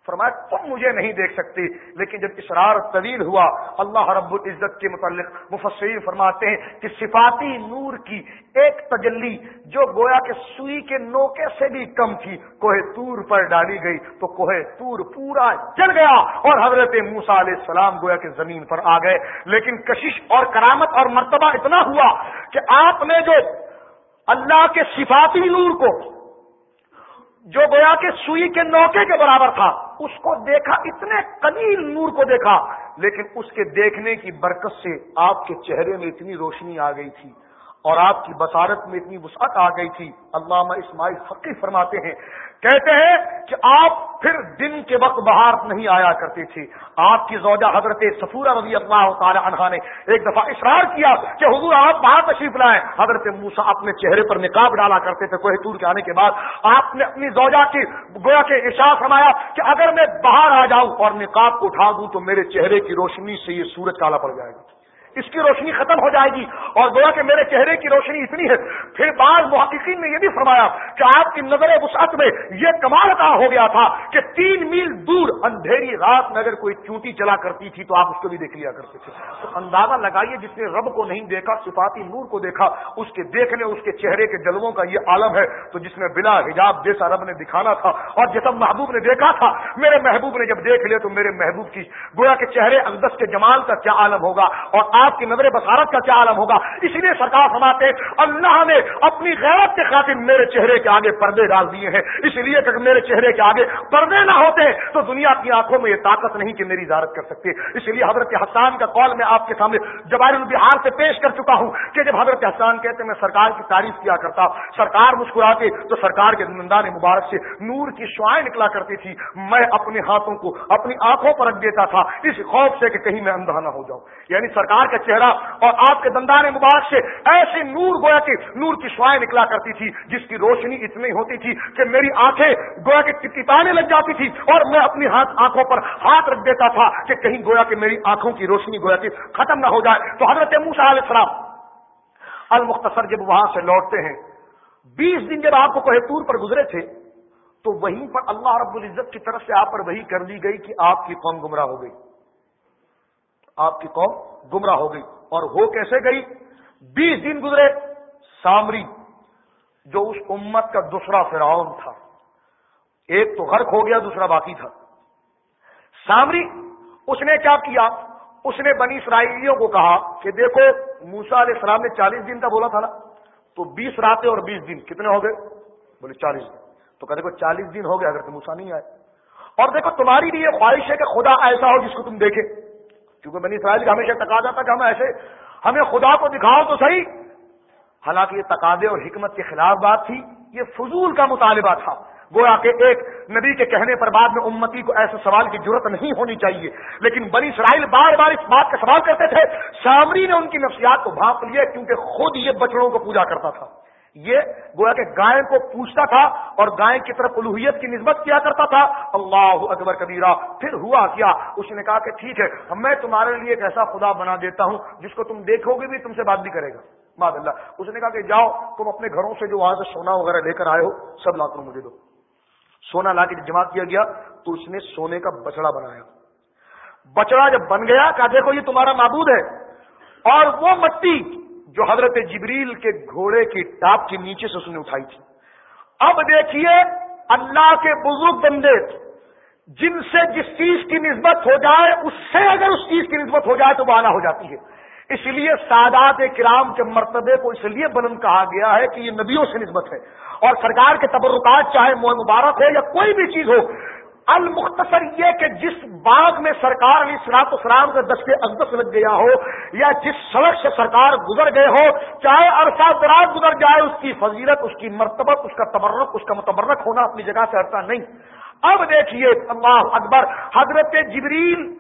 فرمایا، تم مجھے نہیں دیکھ سکتی، لیکن جب اسرار طویل ہوا، اللہ رب العزت کے متعلق مفسرین فرماتے ہیں کہ صفاتی نور کی ایک تجلی جو گویا کے سوئی کے نوکے سے بھی کم تھی، کوہ تور پر ڈالی گئی، تو کوہ تور پورا جل گیا اور حضرت موسا علیہ السلام گویا کے زمین پر آ گئے. لیکن کشش اور کرامت اور مرتبہ اتنا ہوا کہ آپ نے جو اللہ کے صفاتی نور کو، جو گویا کے سوئی کے نوکے کے برابر تھا اس کو دیکھا، اتنے قلیل نور کو دیکھا، لیکن اس کے دیکھنے کی برکت سے آپ کے چہرے میں اتنی روشنی آ گئی تھی۔ اور آپ کی بصارت میں اتنی وسعت آ گئی تھی۔ علامہ اسماعیل فقی فرماتے ہیں، کہتے ہیں کہ آپ پھر دن کے وقت باہر نہیں آیا کرتے تھے۔ آپ کی زوجہ حضرت سفورہ رضی اللہ تعالی عنہ نے ایک دفعہ اشرار کیا کہ حضور آپ باہر تشریف لائیں۔ حضرت موسا اپنے چہرے پر نکاب ڈالا کرتے تھے۔ کوہ تور کے آنے کے بعد آپ نے اپنی زوجہ کی گویا کے اشار فرمایا کہ اگر میں باہر آ جاؤں اور نکاب کو اٹھا دوں تو میرے چہرے کی روشنی سے یہ سورج کالا پڑ جائے گا۔ اس کی روشنی ختم ہو جائے گی اور گویا کہ میرے چہرے کی روشنی اتنی ہے۔ پھر بعض محققین نے یہ بھی فرمایا کہ آپ کی نظر وسعت میں یہ کمال کا ہو گیا تھا کہ تین میل دور اندھیری رات میں اگر کوئی چونٹی چلا کرتی تھی تو آپ اس کو بھی دیکھ لیا کرتے تھے۔ تو اندازہ لگائیے جس نے رب کو نہیں دیکھا، صفاتی نور کو دیکھا، اس کے دیکھنے اس کے چہرے کے جلووں کا یہ عالم ہے۔ تو جس میں بلا حجاب جیسا رب نے دکھانا تھا اور جیسا محبوب نے دیکھا تھا، میرے محبوب نے جب دیکھ لیا تو میرے محبوب کی گویا کے چہرے اقدس کے جمال کا کیا عالم ہوگا۔ اور آپ کی نظر بسارت کا کیا عالم ہوگا؟ اس لیے سرکار فرماتے اللہ نے اپنی غیرت کے خاطر میرے چہرے کے آگے پردے ڈال دیے ہیں۔ اس لیے کہ میرے چہرے کے آگے پردے نہ ہوتے تو دنیا کی آنکھوں میں یہ طاقت نہیں کہ میری اجازت کر سکتے۔ اس لیے حضرت حسان کا قول میں آپ کے سامنے جبار البہار سے پیش کر چکا ہوں کہ جب حضرت حسان کہتے میں سرکار کی تعریف کیا کرتا، سرکار مسکراتے تو سرکار کے نندان مبارک سے نور کی شعائیں نکلا کرتی تھی۔ میں اپنے ہاتھوں کو اپنی آنکھوں پر رکھ دیتا تھا۔ اس خوف سے کہ کہیں میں اندھا نہ ہو جاؤں۔ یعنی سرکار سرکار کا چہرہ اور آپ کے دندان مبارک سے ایسی نور گویا کہ نور کی شوائیں نکلا کرتی تھی، جس کی روشنی اتنی ہوتی تھی کہ میری آنکھیں گویا کے ٹپانے لگ جاتی تھی اور میں اپنی ہاتھ آنکھوں پر ہاتھ رکھ دیتا تھا کہ کہیں گویا کہ میری آنکھوں کی روشنی گویا کہ ختم نہ ہو جائے۔ تو حضرت موسا علیہ السلام، المختصر جب وہاں سے لوٹتے ہیں، بیس دن جب آپ کو کوہ تور پر گزرے تھے، تو وہیں پر اللہ رب العزت کی طرف سے آپ پر وہی کر دی گئی کہ آپ کی قوم گمراہ ہو گئی۔ آپ کی قوم گمراہ ہو گئی۔ اور ہو کیسے گئی؟ بیس دن گزرے، سامری، جو اس امت کا دوسرا فرعون تھا۔ ایک تو غرق ہو گیا، دوسرا باقی تھا۔ سامری، اس نے کیا کیا؟ اس نے بنی اسرائیلیوں کو کہا کہ دیکھو موسا علیہ السلام نے چالیس دن کا بولا تھا نا، تو بیس راتیں اور بیس دن، کتنے ہو گئے؟ بولے چالیس دن۔ تو کہ دیکھو، چالیس دن ہو گئے اگر تم موسا نہیں آئے۔ اور دیکھو، تمہاری بھی یہ خواہش ہے کہ خدا ایسا ہو جس کو تم دیکھے۔ کیونکہ بنی اسرائیل کا ہمیشہ تقاضا تھا کہ ہم ایسے ہمیں خدا کو دکھاؤ تو صحیح۔ حالانکہ یہ تقاضے اور حکمت کے خلاف بات تھی۔ یہ فضول کا مطالبہ تھا۔ گویا کہ ایک نبی کے کہنے پر بعد میں امتی کو ایسے سوال کی ضرورت نہیں ہونی چاہیے۔ لیکن بنی اسرائیل بار بار اس بات کا سوال کرتے تھے۔ سامری نے ان کی نفسیات کو بھانپ لیا کیونکہ خود یہ بچڑوں کو پوجا کرتا تھا۔ یہ گویا کہ گائے کو پوچھتا تھا اور گائے کی طرف الوحیت کی نسبت کیا کرتا تھا۔ اللہ اکبر کبیرہ، پھر ہوا کیا؟ اس نے کہا کہ ٹھیک ہے میں تمہارے لیے ایک ایسا خدا بنا دیتا ہوں جس کو تم دیکھو گے بھی تم سے بات بھی کرے گا۔ ماد اللہ اس نے کہا کہ جاؤ، تم اپنے گھروں سے جو وہاں سے سونا وغیرہ لے کر آئے ہو، سب لا کر مجھے دو۔ سونا لا کے جمع کیا گیا، تو اس نے سونے کا بچڑا بنایا۔ بچڑا جب بن گیا، کہا دیکھو یہ تمہارا معبود ہے۔ اور وہ مٹی جو حضرت جبریل کے گھوڑے کی ٹاپ کے نیچے سے اس نے اٹھائی تھی۔ اب دیکھیے اللہ کے بزرگ بندے جن سے جس چیز کی نسبت ہو جائے، اس سے اگر اس چیز کی نسبت ہو جائے تو وہ ہو جاتی ہے۔ اس لیے سادات کرام کے مرتبے کو اس لیے بلند کہا گیا ہے کہ یہ نبیوں سے نسبت ہے۔ اور سرکار کے تبرکات چاہے مبارک ہو یا کوئی بھی چیز ہو المختصر یہ کہ جس باغ میں سرکار علی سلاط اسلام کا دستے اقدس لگ گیا ہو یا جس سڑک سے سرکار گزر گئے ہو، چاہے عرصہ دراز گزر جائے، اس کی فضیلت، اس کی مرتبت، اس کا تبرک، اس کا متبرک ہونا اپنی جگہ سے ہٹتا نہیں۔ اب دیکھیے، اللہ اکبر، حضرت جبریل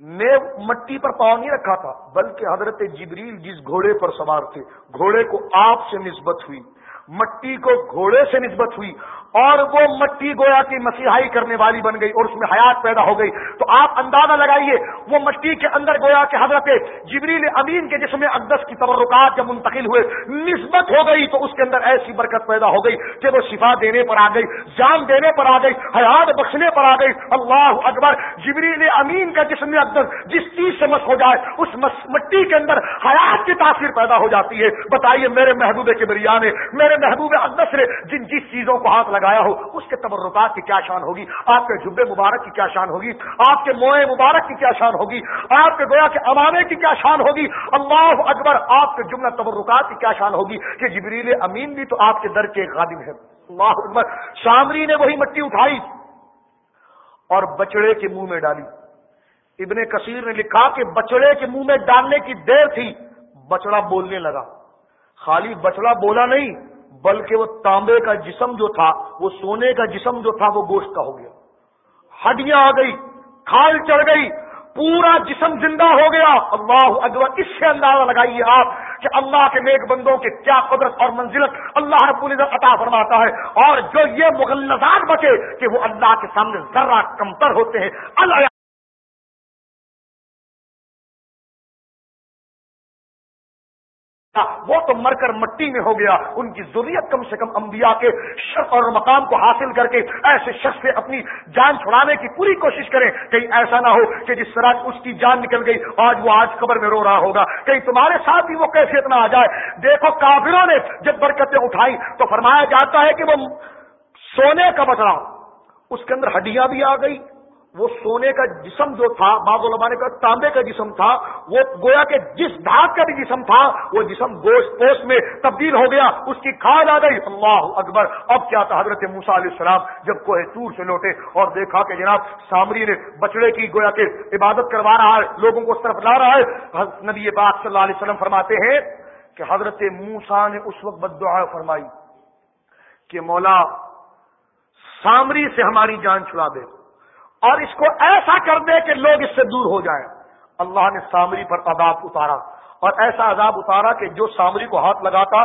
نے مٹی پر پاؤں نہیں رکھا تھا، بلکہ حضرت جبریل جس گھوڑے پر سوار تھے، گھوڑے کو آپ سے نسبت ہوئی۔ مٹی کو گھوڑے سے نسبت ہوئی۔ اور وہ مٹی گویا کی مسیحائی کرنے والی بن گئی اور اس میں حیات پیدا ہو گئی۔ تو آپ اندازہ لگائیے، وہ مٹی کے اندر گویا کہ حضرت جبریل امین کے جسم اقدس کی تبرکات جب منتقل ہوئے، نسبت ہو گئی تو اس کے اندر ایسی برکت پیدا ہو گئی کہ وہ شفا دینے پر آ گئی، جان دینے پر آ گئی، حیات بخشنے پر آ گئی۔ اللہ اکبر، جبریل امین کا جسم اقدس جس چیز سے مس ہو جائے، اس مٹی کے اندر حیات کی تاثیر پیدا ہو جاتی ہے۔ بتائیے میرے محبوب کے بریانے میرے محبوب اقدس نے جن جس چیزوں کو ہاتھ لگا لگایا ہو، اس کے تبرکات کی کیا شان ہوگی؟ آپ کے جبے مبارک کی کیا شان ہوگی؟ آپ کے موئے مبارک کی کیا شان ہوگی؟ آپ کے گویا کے امانے کی کیا شان ہوگی؟ اللہ اکبر، آپ کے جملہ تبرکات کی کیا شان ہوگی؟ کہ جبریل امین بھی تو آپ کے در کے خادم ہے اللہ اکبر، شامری نے وہی مٹی اٹھائی اور بچڑے کے منہ میں ڈالی۔ ابن کثیر نے لکھا کہ بچڑے کے منہ میں ڈالنے کی دیر تھی، بچڑا بولنے لگا۔ خالی بچڑا بولا نہیں بلکہ وہ تانبے کا جسم جو تھا، وہ سونے کا جسم جو تھا، وہ گوشت کا ہو گیا۔ ہڈیاں آ گئی کھال چڑھ گئی، پورا جسم زندہ ہو گیا۔ اللہ اکبر، اس سے اندازہ لگائیے آپ کہ اللہ کے نیک بندوں کے کیا قدرت اور منزلت اللہ رب العزت عطا فرماتا ہے۔ اور جو یہ مغلزات بچے کہ وہ اللہ کے سامنے ذرہ کمتر ہوتے ہیں۔ اللہ وہ تو مر کر مٹی میں ہو گیا۔ ان کی ضروریت کم سے کم انبیاء کے شرف اور مقام کو حاصل کر کے ایسے شخص سے اپنی جان چھڑانے کی پوری کوشش کریں۔ کہیں ایسا نہ ہو کہ جس طرح اس کی جان نکل گئی، آج وہ آج قبر میں رو رہا ہوگا۔ کہیں تمہارے ساتھ بھی وہ کیسے اتنا آ جائے۔ دیکھو، کافروں نے جب برکتیں اٹھائی تو فرمایا جاتا ہے کہ وہ سونے کا بچڑا اس کے اندر ہڈیاں بھی آ گئی وہ سونے کا جسم جو تھا بعض علماء نے کہا تانبے کا جسم تھا، وہ گویا کہ جس دھات کا بھی جسم تھا، وہ جسم گوشت پوش میں تبدیل ہو گیا، اس کی کھاد آ گئی۔ اللہ اکبر۔ اب کیا تھا حضرت موسا علیہ السلام جب کوہ تور سے لوٹے اور دیکھا کہ جناب سامری نے بچڑے کی گویا کہ عبادت کروا رہا ہے، لوگوں کو اس طرف لا رہا ہے۔ نبی پاک صلی اللہ علیہ وسلم فرماتے ہیں کہ حضرت موسا نے اس وقت بد دعا فرمائی کہ مولا سامری سے ہماری جان چھڑا دے۔ اور اس کو ایسا کر دے کہ لوگ اس سے دور ہو جائیں۔ اللہ نے سامری پر عذاب اتارا اور ایسا عذاب اتارا کہ جو سامری کو ہاتھ لگاتا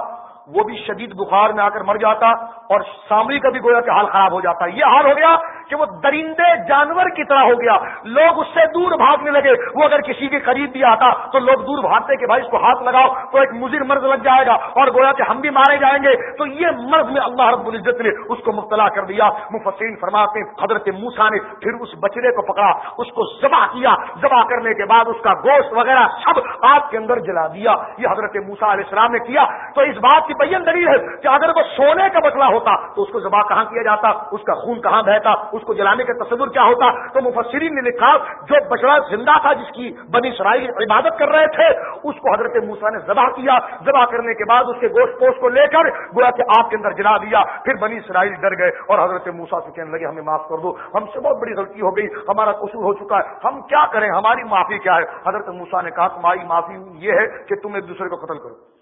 وہ بھی شدید بخار میں آ کر مر جاتا اور سامری کا بھی گویا کہ حال خراب ہو جاتا یہ حال ہو گیا کہ وہ درندے جانور کی طرح ہو گیا۔ لوگ اس سے دور بھاگنے لگے۔ وہ اگر کسی کے قریب بھی آتا تو لوگ دور بھاگتے کہ بھائی اس کو ہاتھ لگاؤ تو ایک مضر مرض لگ جائے گا اور گویا کہ ہم بھی مارے جائیں گے۔ تو یہ مرض میں اللہ رب العزت نے اس کو مبتلا کر دیا۔ مفسرین فرماتے حضرت موسا نے پھر اس بچڑے کو پکڑا، اس کو ذبح کیا۔ ذبح کرنے کے بعد اس کا گوشت وغیرہ سب آگ کے اندر جلا دیا۔ یہ حضرت موسا علیہ السلام نے کیا۔ تو اس بات کی کی بین دلیل ہے کہ اگر وہ سونے کا بچڑا ہوتا تو اس کو ذبح کہاں کیا جاتا؟ اس کا خون کہاں بہتا؟ اس کو جلانے کا تصور کیا ہوتا؟ تو مفسرین نے لکھا جو بچڑا زندہ تھا جس کی بنی اسرائیل عبادت کر رہے تھے، اس کو حضرت موسا نے ذبح کیا۔ ذبح کرنے کے بعد اس کے گوشت پوش کو لے کر گویا کہ آپ کے اندر جلا دیا۔ پھر بنی اسرائیل ڈر گئے اور حضرت موسا سے کہنے لگے، ہمیں معاف کر دو۔ ہم سے بہت بڑی غلطی ہو گئی، ہمارا قصور ہو چکا ہے۔ ہم کیا کریں؟ ہماری معافی کیا ہے؟ حضرت موسا نے کہا، تمہاری معافی یہ ہے کہ تم ایک دوسرے کو قتل کرو۔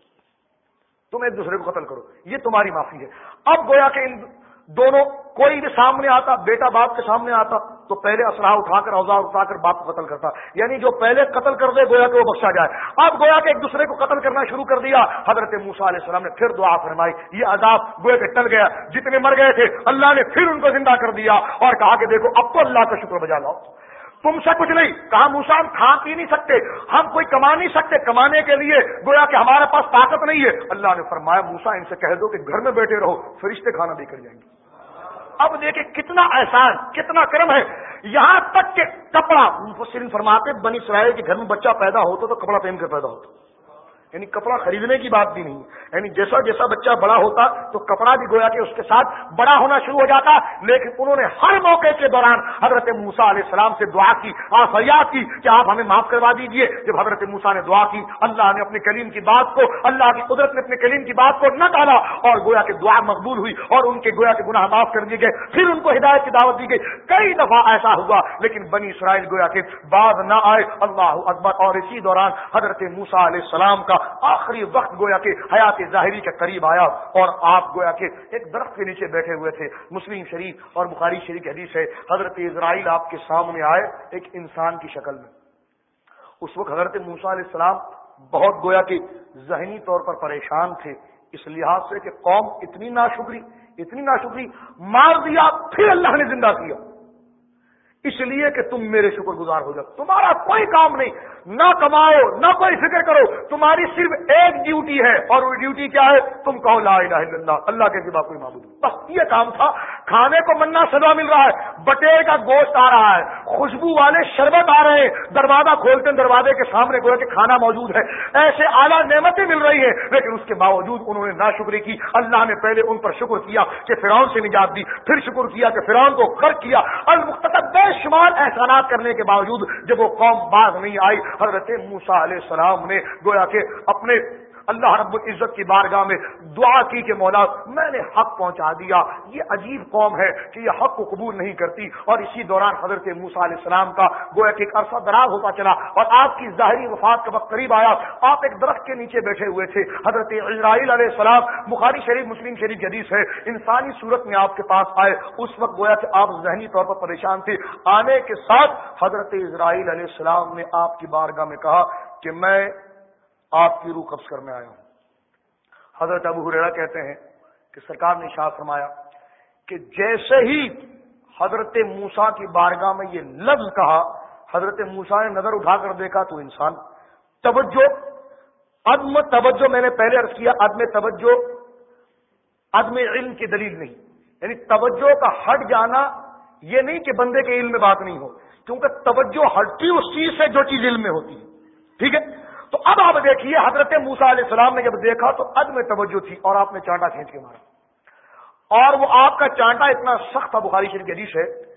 تم ایک دوسرے کو قتل کرو۔ یہ تمہاری معافی ہے۔ اب گویا کہ ان دونوں کوئی بھی سامنے آتا، بیٹا باپ کے سامنے آتا، تو پہلے اسلحہ اٹھا کر، اوزار اٹھا کر باپ کو قتل کرتا۔ یعنی جو پہلے قتل کر دے، گویا کہ وہ بخشا جائے۔ اب گویا کہ ایک دوسرے کو قتل کرنا شروع کر دیا۔ حضرت موسا علیہ السلام نے پھر دعا فرمائی۔ یہ عذاب گویا کہ ٹل گیا۔ جتنے مر گئے تھے، اللہ نے پھر ان کو زندہ کر دیا۔ اور کہا کہ دیکھو، اب تو اللہ کا شکر بجا لاؤ۔ تم سے کچھ نہیں۔ کہا موسا ہم کھا پی نہیں سکتے۔ ہم کوئی کما نہیں سکتے۔ کمانے کے لیے گویا کہ ہمارے پاس طاقت نہیں ہے۔ اللہ نے فرمایا موسا ان سے کہہ دو کہ گھر میں بیٹھے رہو، فرشتے کھانا دے کر جائیں گے۔ اب دیکھیں کتنا احسان، کتنا کرم ہے۔ یہاں تک کہ کپڑا، مفسرین فرماتے بنی اسرائیل کے گھر میں بچہ پیدا ہوتا تو کپڑا پہن کر پیدا ہوتا۔ یعنی کپڑا خریدنے کی بات بھی نہیں یعنی جیسا جیسا بچہ بڑا ہوتا تو کپڑا بھی گویا کہ اس کے ساتھ بڑا ہونا شروع ہو جاتا۔ لیکن انہوں نے ہر موقع کے دوران حضرت موسا علیہ السلام سے دعا کی اور فریاد کی کہ آپ ہمیں معاف کروا دیجیے جب حضرت موسا نے دعا کی، اللہ نے اپنے کلیم کی بات کو، اللہ کی قدرت نے اپنے کلیم کی بات کو نہ ڈالا اور گویا کہ دعا مقبول ہوئی اور ان کے گویا کے گناہ معاف کر دیے گئے۔ پھر ان کو ہدایت کی دعوت دی گئی۔ کئی دفعہ ایسا ہوا، لیکن بنی اسرائیل گویا کے بعد نہ آئے۔ اللہ اکبر۔ اور اسی دوران حضرت موسا علیہ السلام کا آخری وقت گویا کہ حیات ظاہری کے قریب آیا اور آپ گویا کہ ایک درخت کے نیچے بیٹھے ہوئے تھے۔ مسلم شریف اور بخاری شریف حدیث ہے، حضرت اسرائیل آپ کے سامنے آئے ایک انسان کی شکل میں۔ اس وقت حضرت موسا علیہ السلام بہت گویا کہ ذہنی طور پر پریشان تھے، اس لحاظ سے کہ قوم اتنی ناشکری اتنی ناشکری، مار دیا، پھر اللہ نے زندہ کیا۔ اس لیے کہ تم میرے شکر گزار ہو جاؤ۔ تمہارا کوئی کام نہیں۔ نہ کماؤ، نہ کوئی فکر کرو۔ تمہاری صرف ایک ڈیوٹی ہے۔ اور وہ ڈیوٹی کیا ہے؟ تم کہو لا الہ الا اللہ۔ اللہ کے سوا کوئی معبود بس یہ کام تھا۔ کھانے کو منا سزا مل رہا ہے۔ بٹیر کا گوشت آ رہا ہے۔ خوشبو والے شربت آ رہے ہیں۔ دروازہ کھولتے ہیں۔ دروازے کے سامنے گویا کہ کھانا موجود ہے۔ ایسے اعلیٰ نعمتیں مل رہی ہیں۔ لیکن اس کے باوجود انہوں نے نہ شکری کی۔ اللہ نے پہلے ان پر شکر کیا کہ فرعون سے نجات دی۔ پھر شکر کیا کہ فرعون کو خرچ کیا۔ المختصر بے شمار احسانات کرنے کے باوجود جب وہ قوم باز نہیں آئی، حضرت موسا علیہ السلام نے گویا کہ اپنے اللہ رب العزت کی بارگاہ میں دعا کی کہ مولا، میں نے حق پہنچا دیا۔ یہ عجیب قوم ہے کہ یہ حق کو قبول نہیں کرتی۔ اور اسی دوران حضرت موسا علیہ السلام کا گویا کہ ایک عرصہ دراز ہوتا چلا اور آپ کی ظاہری وفات کا وقت قریب آیا۔ آپ ایک درخت کے نیچے بیٹھے ہوئے تھے۔ حضرت اسرائیل علیہ السلام، بخاری شریف، مسلم شریف جدید ہے انسانی صورت میں آپ کے پاس آئے۔ اس وقت گویا کہ آپ ذہنی طور پر پریشان تھے۔ آنے کے ساتھ حضرت اسرائیل علیہ السلام نے آپ کی بارگاہ میں کہا کہ میں آپ کی روح قبض کرنے آیا ہوں۔ حضرت ابو حریرا کہتے ہیں کہ سرکار نے شاہ فرمایا کہ جیسے ہی حضرت موسا کی بارگاہ میں یہ لفظ کہا، حضرت موسا نے نظر اٹھا کر دیکھا تو انسان توجہ، عدم توجہ میں نے پہلے عرض کیا، عدم توجہ، عدم علم کی دلیل نہیں۔ یعنی توجہ کا ہٹ جانا یہ نہیں کہ بندے کے علم میں بات نہیں ہو، کیونکہ توجہ ہٹتی اس چیز سے جو چیز علم میں ہوتی ہے۔ ٹھیک ہے؟ تو اب آپ دیکھیے حضرت موسا علیہ السلام نے جب دیکھا تو عدم توجہ تھی اور آپ نے چانٹا کھینچ کے مارا۔ اور وہ آپ کا چانٹا اتنا سخت تھا، بخاری شریف حدیث ہے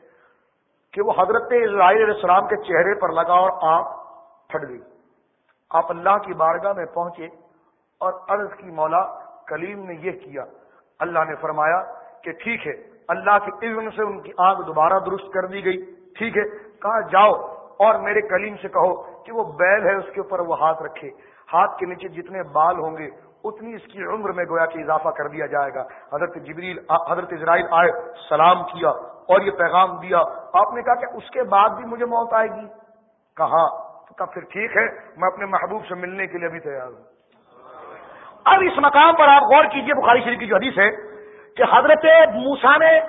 کہ وہ حضرت اسرائیل علیہ السلام کے چہرے پر لگا اور آپ پھٹ گئی۔ آپ اللہ کی بارگاہ میں پہنچے اور عرض کی، مولا کلیم نے یہ کیا۔ اللہ نے فرمایا کہ ٹھیک ہے، اللہ کے علم سے ان کی آنکھ دوبارہ درست کر دی گئی۔ ٹھیک ہے، کہا، جاؤ اور میرے کلیم سے کہو کہ وہ بیل ہے اس کے اوپر، وہ ہاتھ رکھے۔ ہاتھ کے نیچے جتنے بال ہوں گے، اتنی اس کی عمر میں گویا کہ اضافہ کر دیا جائے گا۔ حضرت جبریل حضرت اسرائیل آئے، سلام کیا اور یہ پیغام دیا۔ آپ نے کہا کہ اس کے بعد بھی مجھے موت آئے گی۔ کہا، تو پھر ٹھیک ہے، میں اپنے محبوب سے ملنے کے لیے بھی تیار ہوں۔ اب اس مقام پر آپ غور کیجیے، بخاری شریف کی جو حدیث ہے کہ حضرت موسا نے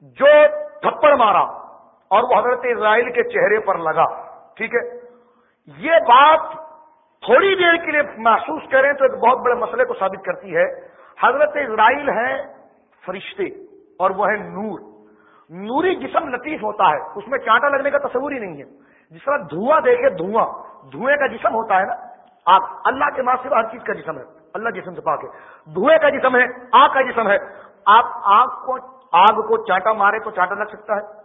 جو تھپڑ مارا اور وہ حضرت اسرائیل کے چہرے پر لگا۔ ٹھیک ہے؟ یہ بات تھوڑی دیر کے لیے محسوس کریں تو ایک بہت بڑے مسئلے کو ثابت کرتی ہے۔ حضرت اسرائیل ہے فرشتے اور وہ ہے نور۔ نوری جسم لطیف ہوتا ہے، اس میں چانٹا لگنے کا تصور ہی نہیں ہے۔ جس طرح دھواں دیکھے دھواں۔ دھوئیں کا جسم ہوتا ہے نا آپ اللہ کے ماں سے ہر چیز کا جسم ہے۔ اللہ جسم سے پاک ہے۔ دھوئے کا جسم ہے، آگ کا جسم ہے۔ آپ آگ کو آگ کو چانٹا مارے تو چانٹا لگ سکتا ہے۔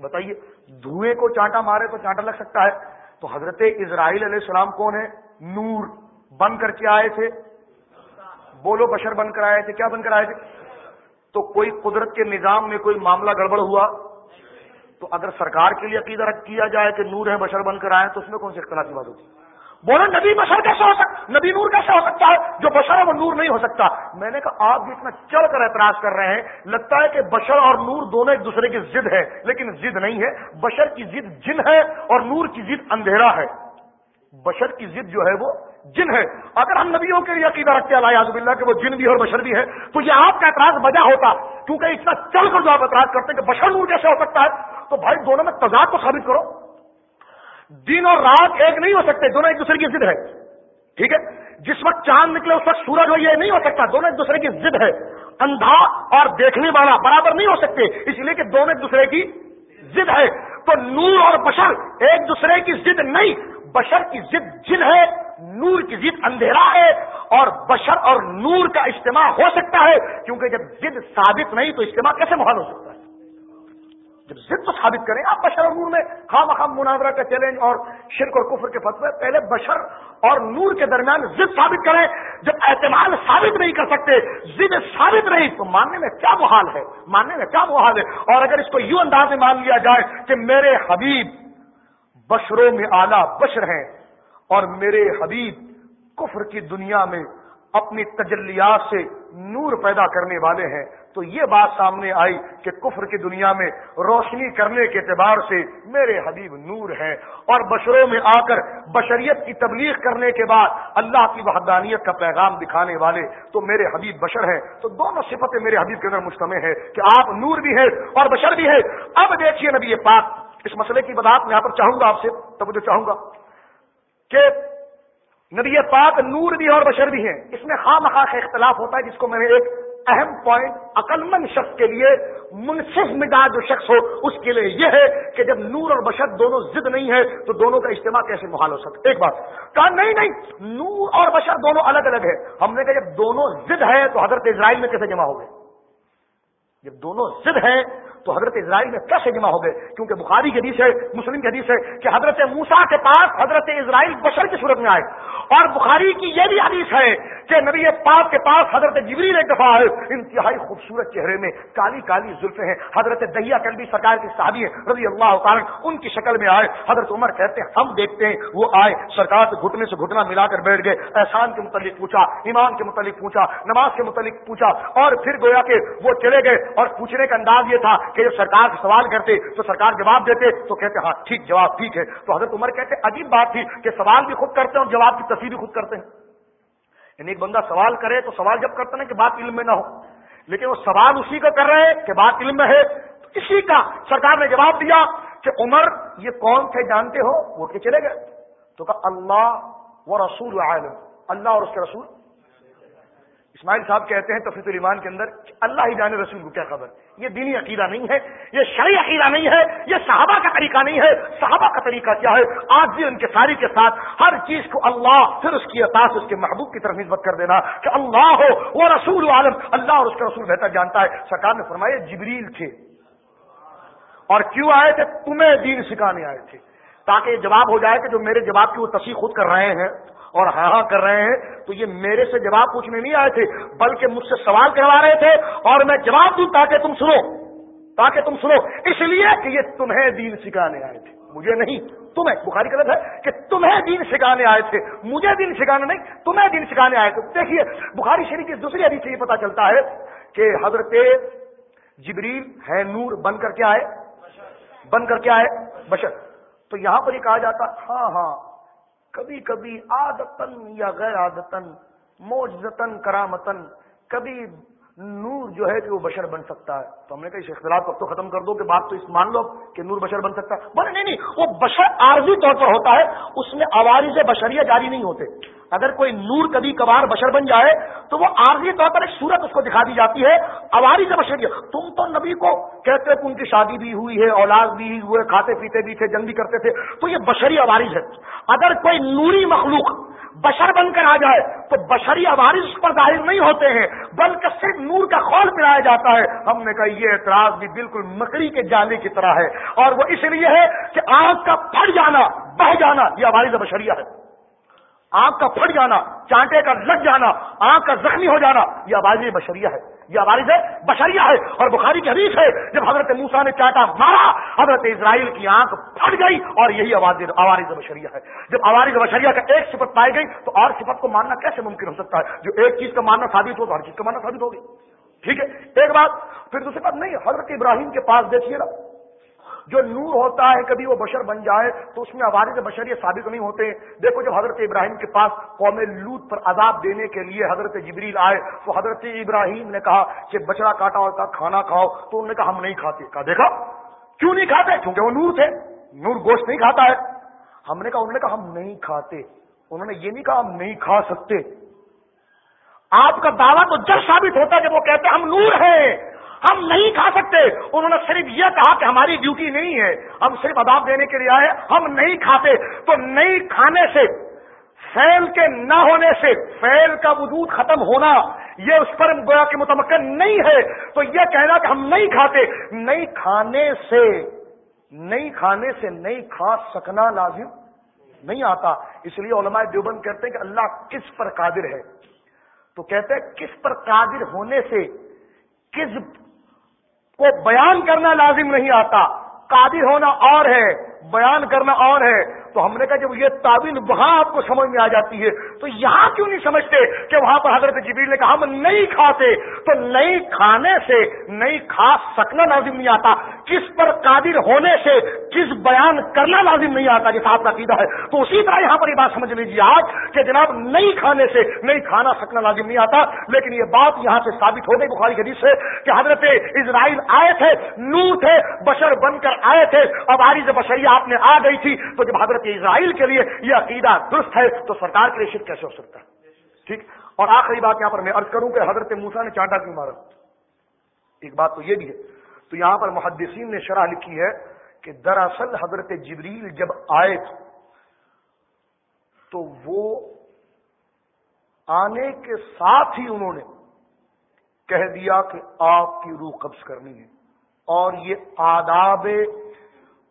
بتائیے، دھوئے کو چانٹا مارے تو چانٹا لگ سکتا ہے۔ تو حضرت اسرائیل علیہ السلام کون ہے؟ نور۔ بن کر کے آئے تھے۔ بولو، بشر بن کر آئے تھے۔ کیا بن کر آئے تھے؟ تو کوئی قدرت کے نظام میں کوئی معاملہ گڑبڑ ہوا؟ تو اگر سرکار کے لیے عقیدہ کیا جائے کہ نور ہے، بشر بن کر آئے تو اس میں کون سی اختلافی بات ہوتی؟ بولے نبی بشر کیسے ہو سکتا نبی نور کیسے ہو سکتا ہے؟ جو بشر ہے وہ نور نہیں ہو سکتا۔ میں نے کہا، آپ بھی اتنا چل کر اعتراض کر رہے ہیں۔ لگتا ہے کہ بشر اور نور دونوں ایک دوسرے کی ضد ہے، لیکن ضد نہیں ہے۔ بشر کی ضد جن ہے اور نور کی ضد اندھیرا ہے۔ بشر کی ضد جو ہے وہ جن ہے۔ اگر ہم نبیوں کے لیے عقیدہ رکھتے اللہ یازب اللہ کہ وہ جن بھی اور بشر بھی ہے تو یہ آپ کا اعتراض بجا ہوتا۔ کیونکہ اتنا چل کر جو آپ اعتراض کرتے ہیں کہ بشر نور کیسے ہو سکتا ہے، تو بھائی دونوں میں تضاد کو ثابت کرو۔ دن اور رات ایک نہیں ہو سکتے، دونوں ایک دوسرے کی ضد ہے۔ ٹھیک ہے؟ جس وقت چاند نکلے، اس وقت سورج ہو یہ نہیں ہو سکتا، دونوں ایک دوسرے کی ضد ہے۔ اندھا اور دیکھنے والا برابر نہیں ہو سکتے، اس لیے کہ دونوں ایک دوسرے کی ضد ہے۔ تو نور اور بشر ایک دوسرے کی ضد نہیں، بشر کی ضد جن ہے، نور کی ضد اندھیرا ہے۔ اور بشر اور نور کا اجتماع ہو سکتا ہے، کیونکہ جب ضد ثابت نہیں، تو اجتماع کیسے محال ہو سکتا ہے؟ جب ضد تو ثابت کریں، آپ بشر اور نور میں خام خام مناظرہ کا چیلنج اور شرک اور کفر کے فتوے پہلے بشر اور نور کے درمیان ضد ثابت کریں۔ جب اعتماد ثابت نہیں کر سکتے، ضد ثابت نہیں، تو ماننے میں کیا محال ہے؟ ماننے میں کیا محال ہے؟ اور اگر اس کو یوں انداز میں مان لیا جائے کہ میرے حبیب بشروں میں اعلیٰ بشر ہیں اور میرے حبیب کفر کی دنیا میں اپنی تجلیات سے نور پیدا کرنے والے ہیں۔ تو یہ بات سامنے آئی کہ کفر کی دنیا میں روشنی کرنے کے اعتبار سے میرے حبیب نور ہیں۔ اور بشروں میں آ کر بشریت کی تبلیغ کرنے کے بعد اللہ کی وحدانیت کا پیغام دکھانے والے تو میرے حبیب بشر ہیں۔ تو دونوں صفتیں میرے حبیب کے اندر مشتمل ہے کہ آپ نور بھی ہیں اور بشر بھی ہے اب دیکھیے نبی پاک، اس مسئلے کی بدات میں یہاں پر چاہوں گا، آپ سے تب چاہوں گا کہ نبی پاک نور بھی اور بشر بھی ہیں۔ اس میں خواہ مخواہ کا اختلاف ہوتا ہے، جس کو میں نے ایک اہم پوائنٹ عقل مند شخص کے لیے منصف مزاج جو شخص ہو، اس کے لیے یہ ہے کہ جب نور اور بشر دونوں ضد نہیں ہے تو دونوں کا اجتماع کیسے محال ہو سکتا ایک بات۔ کہا، نہیں نہیں، نور اور بشر دونوں الگ الگ ہے ہم نے کہا، جب دونوں ضد ہے تو حضرت اسرائیل میں کیسے جمع ہو گئے؟ جب دونوں ضد ہیں تو حضرت اسرائیل میں کیسے جمع ہو گئے؟ کیونکہ بخاری کی حدیث ہے، مسلم کی حدیث ہے کہ حضرت موسا کے پاس حضرت اسرائیل بشر کی صورت میں آئے۔ اور بخاری کی یہ بھی حدیث ہے کہ نبی پاک کے پاس حضرت جبریل ایک دفعہ آئے۔ انتہائی خوبصورت چہرے میں کالی کالی زلفے ہیں۔ حضرت دہیا کلبی سرکار کی صحابی ہے رضی اللہ تعالیٰ ان کی شکل میں آئے۔ حضرت عمر کہتے ہیں، ہم دیکھتے ہیں، وہ آئے، سرکار سے گھٹنے سے گھٹنا ملا کر بیٹھ گئے۔ احسان کے متعلق پوچھا، ایمان کے متعلق پوچھا، نماز کے متعلق پوچھا، اور پھر گویا کہ وہ چلے گئے۔ اور پوچھنے کا انداز یہ تھا کہ جب سرکار سے سوال کرتے تو سرکار جواب دیتے تو کہتے ہاں ٹھیک جواب ٹھیک ہے۔ تو حضرت عمر کہتے عجیب بات تھی کہ سوال بھی خود کرتے ہیں اور جواب کی تصویر بھی خود کرتے ہیں۔ یعنی ایک بندہ سوال کرے تو سوال جب کرتے ہیں کہ بات علم میں نہ ہو۔ لیکن وہ سوال اسی کا کر رہے ہیں کہ بات علم میں ہے۔ تو اسی کا سرکار نے جواب دیا کہ عمر، یہ کون تھے جانتے ہو؟ وہ کہ چلے گئے۔ تو کہا اللہ و رسول عالم۔ اللہ اور اس کے رسول اسماعیل صاحب کہتے ہیں تفریح الایمان کے اندر کہ اللہ ہی جانے رسول کو کیا خبر؟ یہ دینی عقیدہ نہیں ہے، یہ شرعی عقیدہ نہیں ہے، یہ صحابہ کا طریقہ نہیں ہے۔ صحابہ کا طریقہ کیا ہے؟ آج بھی ان کے ساری کے ساتھ ہر چیز کو اللہ، پھر اس کی اطاعت اس کے محبوب کی طرف نسبت کر دینا کہ اللہ ہو، وہ رسول عالم۔ اللہ اور اس کا رسول بہتر جانتا ہے۔ سرکار نے فرمایا، جبریل تھے۔ اور کیوں آئے تھے؟ تمہیں دین سکھانے آئے تھے۔ تاکہ یہ جواب ہو جائے کہ جو میرے جواب کی وہ تصویر خود کر رہے ہیں اور ہاں ہاں کر رہے ہیں، تو یہ میرے سے جواب پوچھنے نہیں آئے تھے، بلکہ مجھ سے سوال کروا رہے تھے، اور میں جواب دوں تاکہ تم سنو، تاکہ تم سنو۔ اس لیے کہ یہ تمہیں دین سکھانے آئے تھے۔ مجھے نہیں، تمہیں، بخاری غلط ہے کہ تمہیں دین سکھانے آئے تھے۔ مجھے دین سکھانا نہیں، تمہیں دین سکھانے آئے تھے۔ دیکھیے، بخاری شریف کی دوسری حدیث سے یہ پتا چلتا ہے کہ حضرت جبریل ہے نور، بن کر کے آئے بن کر کے آئے بشر۔ تو یہاں پر یہ کہا جاتا ہاں ہاں کبھی کبھی عادتن یا غیر عادتن موجزتن کرامتن کبھی نور جو ہے کہ وہ بشر بن سکتا ہے۔ تو ہم نے کہا اس اختلاف کو تو ختم کر دو کہ بات تو اس مان لو کہ نور بشر بن سکتا ہے۔ بولے، نہیں نہیں، وہ بشر عارضی طور پر ہوتا ہے، اس میں عوارض بشریہ جاری نہیں ہوتے۔ اگر کوئی نور کبھی کبھار بشر بن جائے تو وہ عارضی طور پر ایک صورت اس کو دکھا دی جاتی ہے اواری سے بشریت تم تو نبی کو کہتے کہ ان کی شادی بھی ہوئی ہے، اولاد بھی ہوئے کھاتے پیتے بھی تھے، جنگ بھی کرتے تھے، تو یہ بشری عوارض ہے۔ اگر کوئی نوری مخلوق بشر بن کر آ جائے تو بشری عوارض پر ظاہر نہیں ہوتے ہیں، بلکہ صرف نور کا خول پلایا جاتا ہے۔ ہم نے کہا یہ اعتراض بھی بالکل مکڑی کے جانے کی طرح ہے۔ اور وہ اس لیے ہے کہ آگ کا پھٹ جانا، بہ جانا، یہ عوارض بشریہ ہے۔ آنکھ کا پھٹ جانا، چانٹے کا لگ جانا، آنکھ کا زخمی ہو جانا، یہ آواز بشریہ ہے۔ یہ آواز ہے بشریہ ہے اور بخاری کی حدیث ہے، جب حضرت موسا نے چانٹا مارا، حضرت اسرائیل کی آنکھ پھٹ گئی اور یہی آواز آوارز بشریہ ہے۔ جب آوارز بشریہ کا ایک صفت پائی گئی، تو اور صفت کو ماننا کیسے ممکن ہو سکتا ہے؟ جو ایک چیز کا ماننا ثابت ہو تو ہر چیز کا ماننا ثابت ہوگی ٹھیک ہے؟ ایک بات، پھر دوسری بات نہیں، حضرت ابراہیم کے پاس دیکھیے نا۔ جو نور ہوتا ہے، کبھی وہ بشر بن جائے تو اس میں عوارض بشر یہ ثابت نہیں ہوتے۔ دیکھو جب حضرت ابراہیم کے پاس قوم لوت پر عذاب دینے کے لیے حضرت جبریل آئے، تو حضرت ابراہیم نے کہا کہ بچڑا کاٹا ہوتا کھانا کھاؤ۔ تو انہوں نے کہا، ہم نہیں کھاتے۔ کہا، دیکھا، کیوں نہیں کھاتے؟ کیونکہ وہ نور تھے۔ نور گوشت نہیں کھاتا ہے۔ ہم نے کہا، انہوں نے کہا، ہم نہیں کھاتے۔ انہوں نے یہ نہیں کہا، ہم نہیں کھا سکتے۔ آپ کا دعویٰ تو جب ثابت ہوتا ہے جب وہ کہتے ہیں، ہم نور ہیں۔ ہم نہیں کھا سکتے۔ انہوں نے صرف یہ کہا کہ ہماری ڈیوٹی نہیں ہے۔ ہم صرف اداب دینے کے لیے آئے ہم نہیں کھاتے۔ تو نہیں کھانے سے فیل کے نہ ہونے سے فیل کا وجود ختم ہونا، یہ اس پر گویا کے متمکن نہیں ہے۔ تو یہ کہنا کہ ہم نہیں کھاتے۔ نہیں کھانے سے، نہیں کھانے سے نہیں کھا سکنا لازم نہیں آتا۔ اس لیے علماء دیوبند کہتے ہیں کہ اللہ کس پر قادر ہے۔ تو کہتے ہیں کس پر قادر ہونے سے، کس کو بیان کرنا لازم نہیں آتا۔ قادر ہونا اور ہے بیان کرنا اور ہے۔ تو ہم نے کہا جب یہ تعویل وہاں آپ کو سمجھ میں آ جاتی ہے، تو یہاں کیوں نہیں سمجھتے کہ وہاں پر حضرت جبیل نے کہا، ہم نہیں کھاتے؟ تو نہیں کھانے سے نہیں کھا سکنا لازم نہیں آتا۔ کس پر قادر ہونے سے کس بیان کرنا لازم نہیں آتا، جیسا آپ کا قیدا ہے۔ تو اسی طرح یہاں پر یہ بات سمجھ لیجیے آج کہ جناب نہیں کھانے سے نہیں کھانا سکنا لازم نہیں آتا۔ لیکن یہ بات یہاں سے ثابت ہو گئی، بخاری حدیث سے، کہ حضرت اسرائیل آئے تھے نو تھے، بشر بن کر آئے تھے۔ اب آری بشری آپ نے آ گئی تھی۔ تو جب حضرت کہ اسرائیل کے لیے یہ عقیدہ درست ہے، تو سرکار کے لیے شرک کیسے ہو سکتا؟ ہے ٹھیک؟ اور آخری بات یہاں پر میں عرض کروں کہ حضرت موسا نے چانٹا کیوں مارا؟ ایک بات تو یہ بھی ہے۔ تو یہاں پر محدثین نے شرح لکھی ہے کہ دراصل حضرت جبریل جب آئے تھے، تو وہ آنے کے ساتھ ہی انہوں نے کہہ دیا کہ آپ کی روح قبض کرنی ہے اور یہ آداب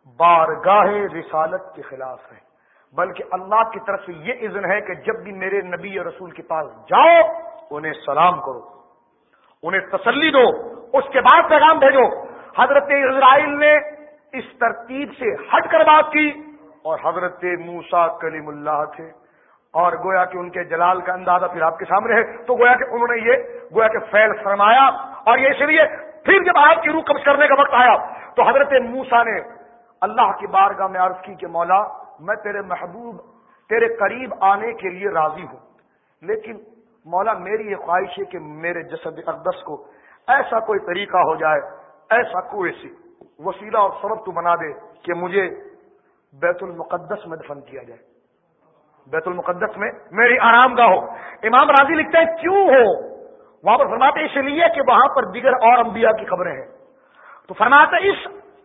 بارگاہ رسالت کے خلاف ہے۔ بلکہ اللہ کی طرف سے یہ اذن ہے کہ جب بھی میرے نبی اور رسول کے پاس جاؤ، انہیں سلام کرو، انہیں تسلی دو، اس کے بعد پیغام بھیجو۔ حضرت اسرائیل نے اس ترتیب سے ہٹ کر بات کی اور حضرت موسا کلیم اللہ تھے۔ اور گویا کہ ان کے جلال کا اندازہ پھر آپ کے سامنے ہے۔ تو گویا کہ انہوں نے یہ، گویا کہ فیل فرمایا۔ اور یہ اس لیے پھر جب آپ کی روح قبض کرنے کا وقت آیا، تو حضرت موسا نے اللہ کی بارگاہ میں عرض کی کہ مولا، میں تیرے محبوب، تیرے قریب آنے کے لیے راضی ہوں۔ لیکن مولا، میری یہ خواہش ہے کہ میرے جسد اقدس کو ایسا کوئی طریقہ ہو جائے، ایسا کوئی سی وسیلہ اور سبب تو بنا دے کہ مجھے بیت المقدس میں دفن کیا جائے۔ بیت المقدس میں میری آرام گاہ ہو۔ امام راضی لکھتے ہیں، کیوں ہو؟ وہاں پر فرماتے اس لیے کہ وہاں پر دیگر اور انبیاء کی خبریں ہیں۔ تو فرماتے اس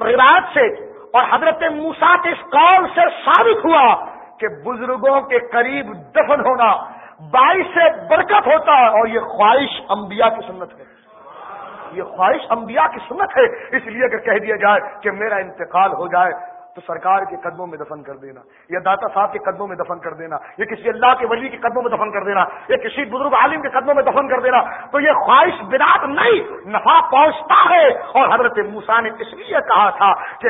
روایت سے اور حضرت موسا کے اس قول سے ثابت ہوا کہ بزرگوں کے قریب دفن ہونا، باعث سے برکت ہوتا ہے اور یہ خواہش انبیاء کی سنت ہے۔ یہ خواہش انبیاء کی سنت ہے۔ اس لیے اگر کہہ دیا جائے کہ میرا انتقال ہو جائے تو سرکار کے قدموں میں دفن کر دینا، یا داتا صاحب کے قدموں میں دفن کر دینا، یا کسی اللہ کے ولی کے قدموں میں دفن کر دینا، یا کسی بزرگ عالم کے قدموں میں دفن کر دینا۔ تو یہ خواہش برات نہیں، نفع پہنچتا ہے۔ اور حضرت موسا نے اس لیے کہا تھا کہ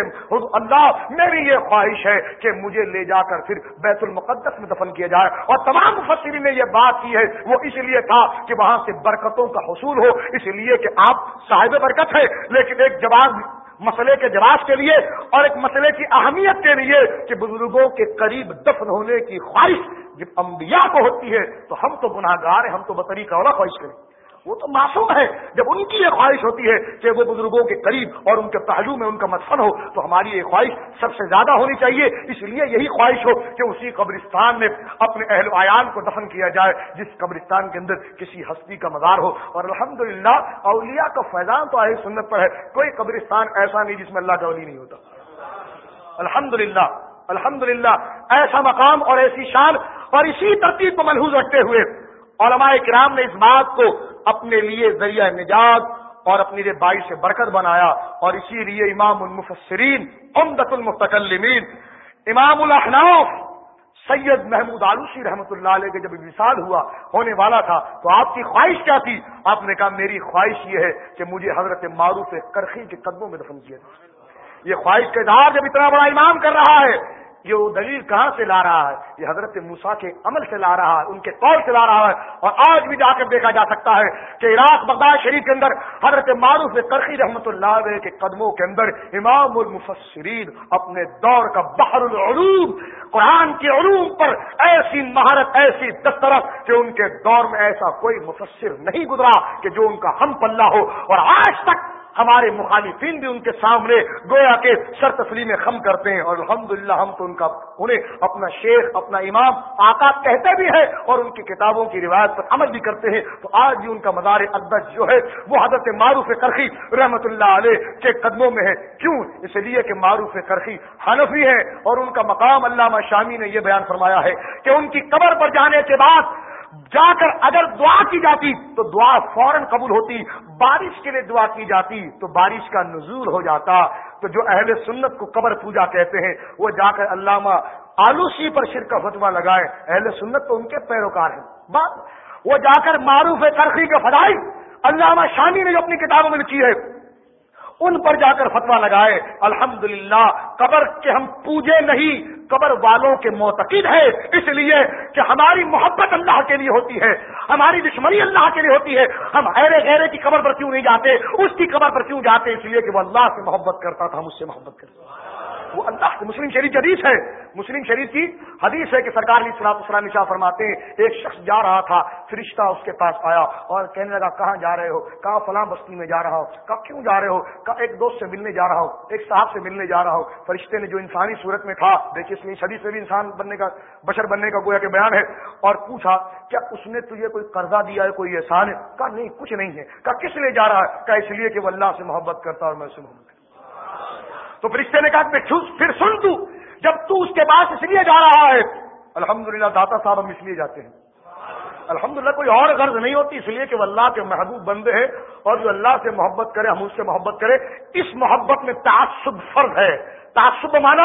اللہ، میری یہ خواہش ہے کہ مجھے لے جا کر پھر بیت المقدس میں دفن کیا جائے۔ اور تمام مفسرین نے یہ بات کی ہے، وہ اس لیے تھا کہ وہاں سے برکتوں کا حصول ہو۔ اس لیے کہ آپ صاحب برکت ہے لیکن ایک جواب مسئلے کے جواب کے لیے اور ایک مسئلے کی اہمیت کے لیے کہ بزرگوں کے قریب دفن ہونے کی خواہش جب انبیاء کو ہوتی ہے تو ہم تو گناہ گار ہیں، ہم تو بطری کا خواہش کریں۔ وہ تو معصوم ہے۔ جب ان کی یہ خواہش ہوتی ہے کہ وہ بزرگوں کے قریب اور ان کے پہلو میں ان کا مدفن ہو، تو ہماری یہ خواہش سب سے زیادہ ہونی چاہیے۔ اس لیے یہی خواہش ہو کہ اسی قبرستان میں اپنے اہل عیان کو دفن کیا جائے، جس قبرستان کے اندر کسی ہستی کا مزار ہو۔ اور الحمدللہ اولیاء کا فیضان تو آئے سنت پر ہے۔ کوئی قبرستان ایسا نہیں جس میں اللہ کا ولی نہیں ہوتا۔ الحمدللہ الحمدللہ، ایسا مقام اور ایسی شان۔ اور اسی ترتیب کو ملحوظ رکھتے ہوئے علماء کرام نے اس بات کو اپنے لیے ذریعہ نجات اور اپنی لیے بائی سے برکت بنایا اور اسی لیے امام المفسرین امدت المتکلمین، امام الاحناف سید محمود آلوسی رحمۃ اللہ علیہ کے جب مثال ہوا، ہونے والا تھا، تو آپ کی خواہش کیا تھی؟ آپ نے کہا، میری خواہش یہ ہے کہ مجھے حضرت معروف کرخی کے قدموں میں دفن کیا یہ خواہش کے دار جب اتنا بڑا امام کر رہا ہے یہ وہ دلیل کہاں سے لا رہا ہے؟ یہ حضرت موسا کے عمل سے لا رہا ہے، ان کے طور سے لا رہا ہے۔ اور آج بھی جا کر دیکھا جا سکتا ہے کہ عراق بغداد شریف کے اندر حضرت معروف کرخی رحمت اللہ علیہ کے قدموں کے اندر امام المفسرین اپنے دور کا بحر العلوم، قرآن کے علوم پر ایسی مہارت، ایسی دسترس کہ ان کے دور میں ایسا کوئی مفسر نہیں گزرا کہ جو ان کا ہم پلہ ہو۔ اور آج تک ہمارے مخالفین بھی ان کے سامنے گویا کے سر تسلیم خم کرتے ہیں۔ اور الحمدللہ ہم تو ان کا انہیں اپنا شیخ، اپنا امام، آقا کہتے بھی ہے اور ان کی کتابوں کی روایت پر عمل بھی کرتے ہیں۔ تو آج بھی ان کا مزار اقدس جو ہے، وہ حضرت معروف کرخی رحمت اللہ علیہ کے قدموں میں ہے۔ کیوں؟ اس لیے کہ معروف کرخی حنفی ہے اور ان کا مقام علامہ شامی نے یہ بیان فرمایا ہے کہ ان کی قبر پر جانے کے بعد جا کر اگر دعا کی جاتی تو دعا فوراً قبول ہوتی، بارش کے لیے دعا کی جاتی تو بارش کا نزول ہو جاتا۔ تو جو اہل سنت کو قبر پوجا کہتے ہیں، وہ جا کر علامہ آلوسی پر شرک کا فتوا لگائے۔ اہل سنت تو ان کے پیروکار ہیں۔ وہ جا کر معروف ترقی کا فدائی علامہ شانی نے جو اپنی کتابوں میں لکھی ہے۔ ان پر جا کر فتوا لگائے، الحمدللہ، قبر کے ہم پوجے نہیں، قبر والوں کے معتقد ہے اس لیے کہ ہماری محبت اللہ کے لیے ہوتی ہے، ہماری دشمنی اللہ کے لیے ہوتی ہے، ہم ایرے غیرے کی قبر پر کیوں نہیں جاتے، اس کی قبر پر کیوں جاتے، اس لیے کہ وہ اللہ سے محبت کرتا تھا، ہم اس سے محبت کرتے وہ اللہ مسلم شریف کی حدیث ہے۔ مسلم شریف کی حدیث ہے کہ سرکار علی سلام السلام شاہ فرماتے ہیں، ایک شخص جا رہا تھا، فرشتہ اس کے پاس آیا اور کہنے لگا، کہاں جا رہے ہو؟ کہاں فلاں بستی میں جا رہا ہو؟ کہاں کیوں جا رہے ہو؟ کہاں ایک دوست سے ملنے جا رہا ہو؟ ایک صاحب سے ملنے جا رہا ہو؟ فرشتے نے جو انسانی صورت میں تھا، دیکھیے، اس میں شدید سے بھی انسان بننے کا، بشر بننے کا گویا کہ بیان ہے۔ اور پوچھا، کیا اس نے تجھے کوئی قرضہ دیا ہے، کوئی احسان ہے؟ کہا، نہیں، کچھ نہیں ہے۔ کہا، کس لیے جا رہا ہے؟ کہا، اس لیے کہ وہ اللہ سے محبت کرتا اور میں سے محبت کرتا تو فرشتے نے کہا کہ پھر سن تو، جب تو اس کے پاس اس لیے جا رہا ہے۔ الحمدللہ داتا صاحب ہم اس لیے جاتے ہیں۔ الحمدللہ کوئی اور غرض نہیں ہوتی، اس لیے کہ وہ اللہ کے محبوب بندے ہیں اور جو اللہ سے محبت کرے، ہم اس سے محبت کرے اس محبت میں تعصب فرض ہے۔ تعصب مانا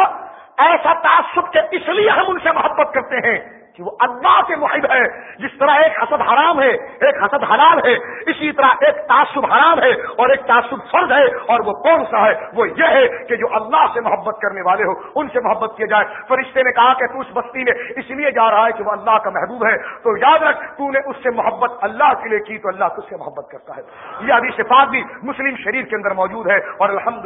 ایسا تعصب کہ اس لیے ہم ان سے محبت کرتے ہیں۔ کہ وہ اللہ کے محب ہے۔ جس طرح ایک حسد حرام ہے، ایک حسد حلال ہے، اسی طرح ایک تعصب حرام ہے اور ایک تعصب فرض ہے۔ اور وہ کون سا ہے؟ وہ یہ ہے کہ جو اللہ سے محبت کرنے والے ہو ان سے محبت کیا جائے۔ فرشتے نے کہا کہ تو اس بستی میں اس لیے جا رہا ہے کہ وہ اللہ کا محبوب ہے۔ تو یاد رکھ، تو نے اس سے محبت اللہ کے لیے کی، تو اللہ تجھ سے محبت کرتا ہے۔ یہ ابھی صفات بھی مسلم شریف کے اندر موجود ہے۔ اور الحمد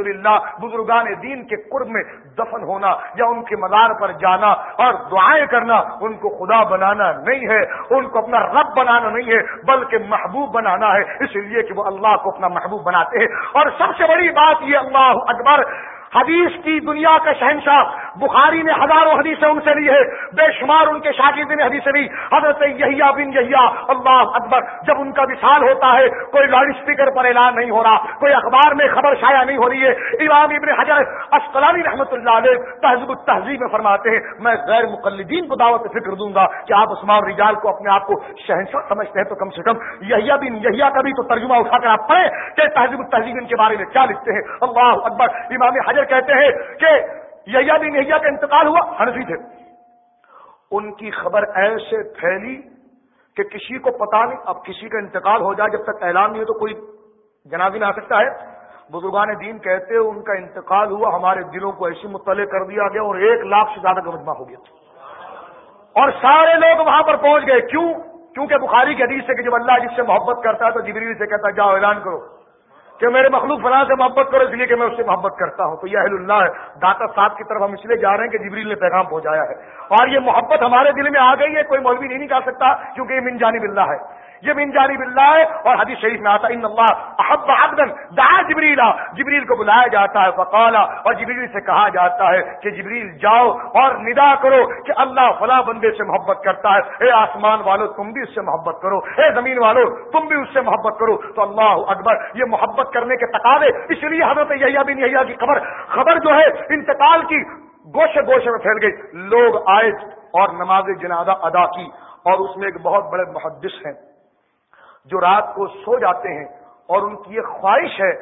بزرگان دین کے قرب میں دفن ہونا یا ان کے مزار پر جانا اور دعائیں کرنا، ان کو خدا بنانا نہیں ہے، ان کو اپنا رب بنانا نہیں ہے، بلکہ محبوب بنانا ہے۔ اس لیے کہ وہ اللہ کو اپنا محبوب بناتے ہیں۔ اور سب سے بڑی بات یہ اللہ اکبر حدیث کی دنیا کا شہنشاہ بخاری نے ہزاروں حدیثیں ان سے لی ہے بے شمار ان کے شاگرد نے حدیث لی۔ حضرت یحییٰ بن یحییٰ، اللہ اکبر، جب ان کا وصال ہوتا ہے، کوئی لاؤڈ اسپیکر پر اعلان نہیں ہو رہا، کوئی اخبار میں خبر شائع نہیں ہو رہی ہے۔ امام ابن حجر اسقلانی رحمۃ اللہ علیہ تہذیب التہذیب میں فرماتے ہیں، میں غیر مقلدین کو دعوت فکر دوں گا کہ آپ عثمان رجال کو اپنے آپ کو شہنشاہ سمجھتے ہیں تو کم سے کم یحییٰ بن یحییٰ کا بھی تو ترجمہ اٹھا کر آپ پڑھیں کہ تہذیب التہذیب ان کے بارے میں کیا لکھتے ہیں۔ اللہ اکبر، امام حجر کہتے ہیں کہ یا بھی نہیا کا انتقال ہوا، حنفی تھے۔ ان کی خبر ایسے پھیلی کہ کسی کو پتا نہیں، اب کسی کا انتقال ہو جائے، جب تک اعلان نہیں ہو تو کوئی جنازی میں آ سکتا ہے۔ بزرگان دین کہتے ان کا انتقال ہوا، ہمارے دلوں کو ایسی مطلع کر دیا گیا اور ایک لاکھ سے زیادہ کا مجمع ہو گیا۔ اور سارے لوگ وہاں پر پہنچ گئے۔ کیوں؟ کیونکہ بخاری کے حدیث سے کہ جب اللہ جس سے محبت کرتا ہے تو جبریل سے کہتا جاؤ اعلان کرو۔ کہ میرے مخلوق فلاں سے محبت کرو، اس لیے کہ میں اس سے محبت کرتا ہوں۔ تو یہ اہل اللہ ہے۔ داتا صاحب کی طرف ہم اس لیے جا رہے ہیں کہ جبریل نے پیغام پہنچایا ہے۔ اور یہ محبت ہمارے دل میں آ گئی ہے، کوئی مولوی نہیں نکال سکتا، کیونکہ یہ من جانب اللہ ہے۔ یہ من جانب اللہ ہے اور حدیث شریف میں آتا ان اللہ احب عبدن. دعا جبریلا جبریل کو بلایا جاتا ہے، فقالا، اور جبریل سے کہا جاتا ہے کہ جبریل جاؤ اور ندا کرو کہ اللہ فلاں بندے سے محبت کرتا ہے۔ اے آسمان والو، تم بھی اس سے محبت کرو۔ اے زمین والو، تم بھی اس سے محبت کرو۔ تو اللہ اکبر، یہ محبت کرنے کے تقاضے۔ اس لیے حضرت یحییٰ بن یحییٰ کی خبر خبر جو ہے، انتقال کی گوشے گوشے میں پھیل گئی۔ لوگ آئے اور نماز جنازہ ادا کی اور اس میں ایک بہت بڑے محدث ہیں۔ جو رات کو سو جاتے ہیں اور ان کی ایک خواہش ہے،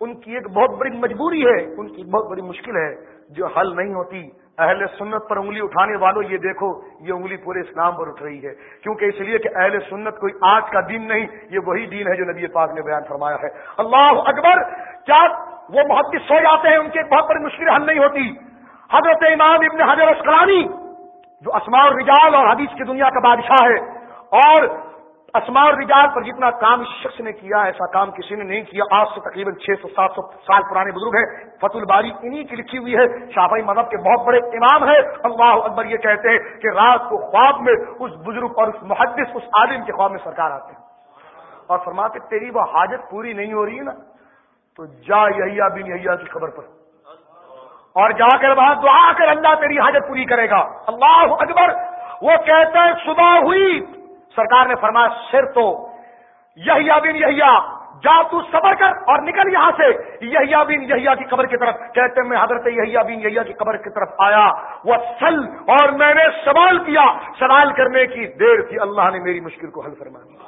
ان کی ایک بہت بڑی مجبوری ہے، ان کی بہت بڑی مشکل ہے جو حل نہیں ہوتی۔ اہل سنت پر انگلی اٹھانے والوں، یہ دیکھو، یہ انگلی پورے اسلام پر اٹھ رہی ہے۔ کیونکہ اس لیے کہ اہل سنت کوئی آج کا دن نہیں، یہ وہی دین ہے جو نبی پاک نے بیان فرمایا ہے۔ اللہ اکبر، کیا وہ محدث سو جاتے ہیں، ان کی ایک بہت بڑی مشکل حل نہیں ہوتی؟ حضرت امام ابن حضر اسکلانی جو اسماء الرجال اور حدیث کی دنیا کا بادشاہ ہے، اور اسماء رجال پر جتنا کام اس شخص نے کیا، ایسا کام کسی نے نہیں کیا۔ آج سے تقریباً چھ سو، سات سو سال پرانے بزرگ ہیں۔ فت الباری انہی کی لکھی ہوئی ہے۔ شافعی مذہب کے بہت بڑے امام ہے اللہ اکبر یہ کہتے ہیں کہ رات کو خواب میں اس بزرگ اور اس محدث، اس عالم کے خواب میں سرکار آتے ہیں۔ اور فرماتے تیری وہ حاجت پوری نہیں ہو رہی ہے نا؟ تو جا یحییٰ بن یحییٰ کی خبر پر۔ اور جا کر وہاں دعا کر، اللہ تیری حاجت پوری کرے گا۔ اللہ اکبر، وہ کہتے ہیں صبح ہوئی۔ سرکار نے فرمایا، سر تو یہیا بن یہیا جا تو صبر کر اور نکل یہاں سے۔ یہیا بن یہیا کی قبر کی طرف۔ کہتے میں حضرت یہیا بن یہیا کی قبر کی طرف آیا۔ وہ سل اور میں نے سوال کیا۔ سوال کرنے کی دیر تھی۔ اللہ نے میری مشکل کو حل فرما دیا۔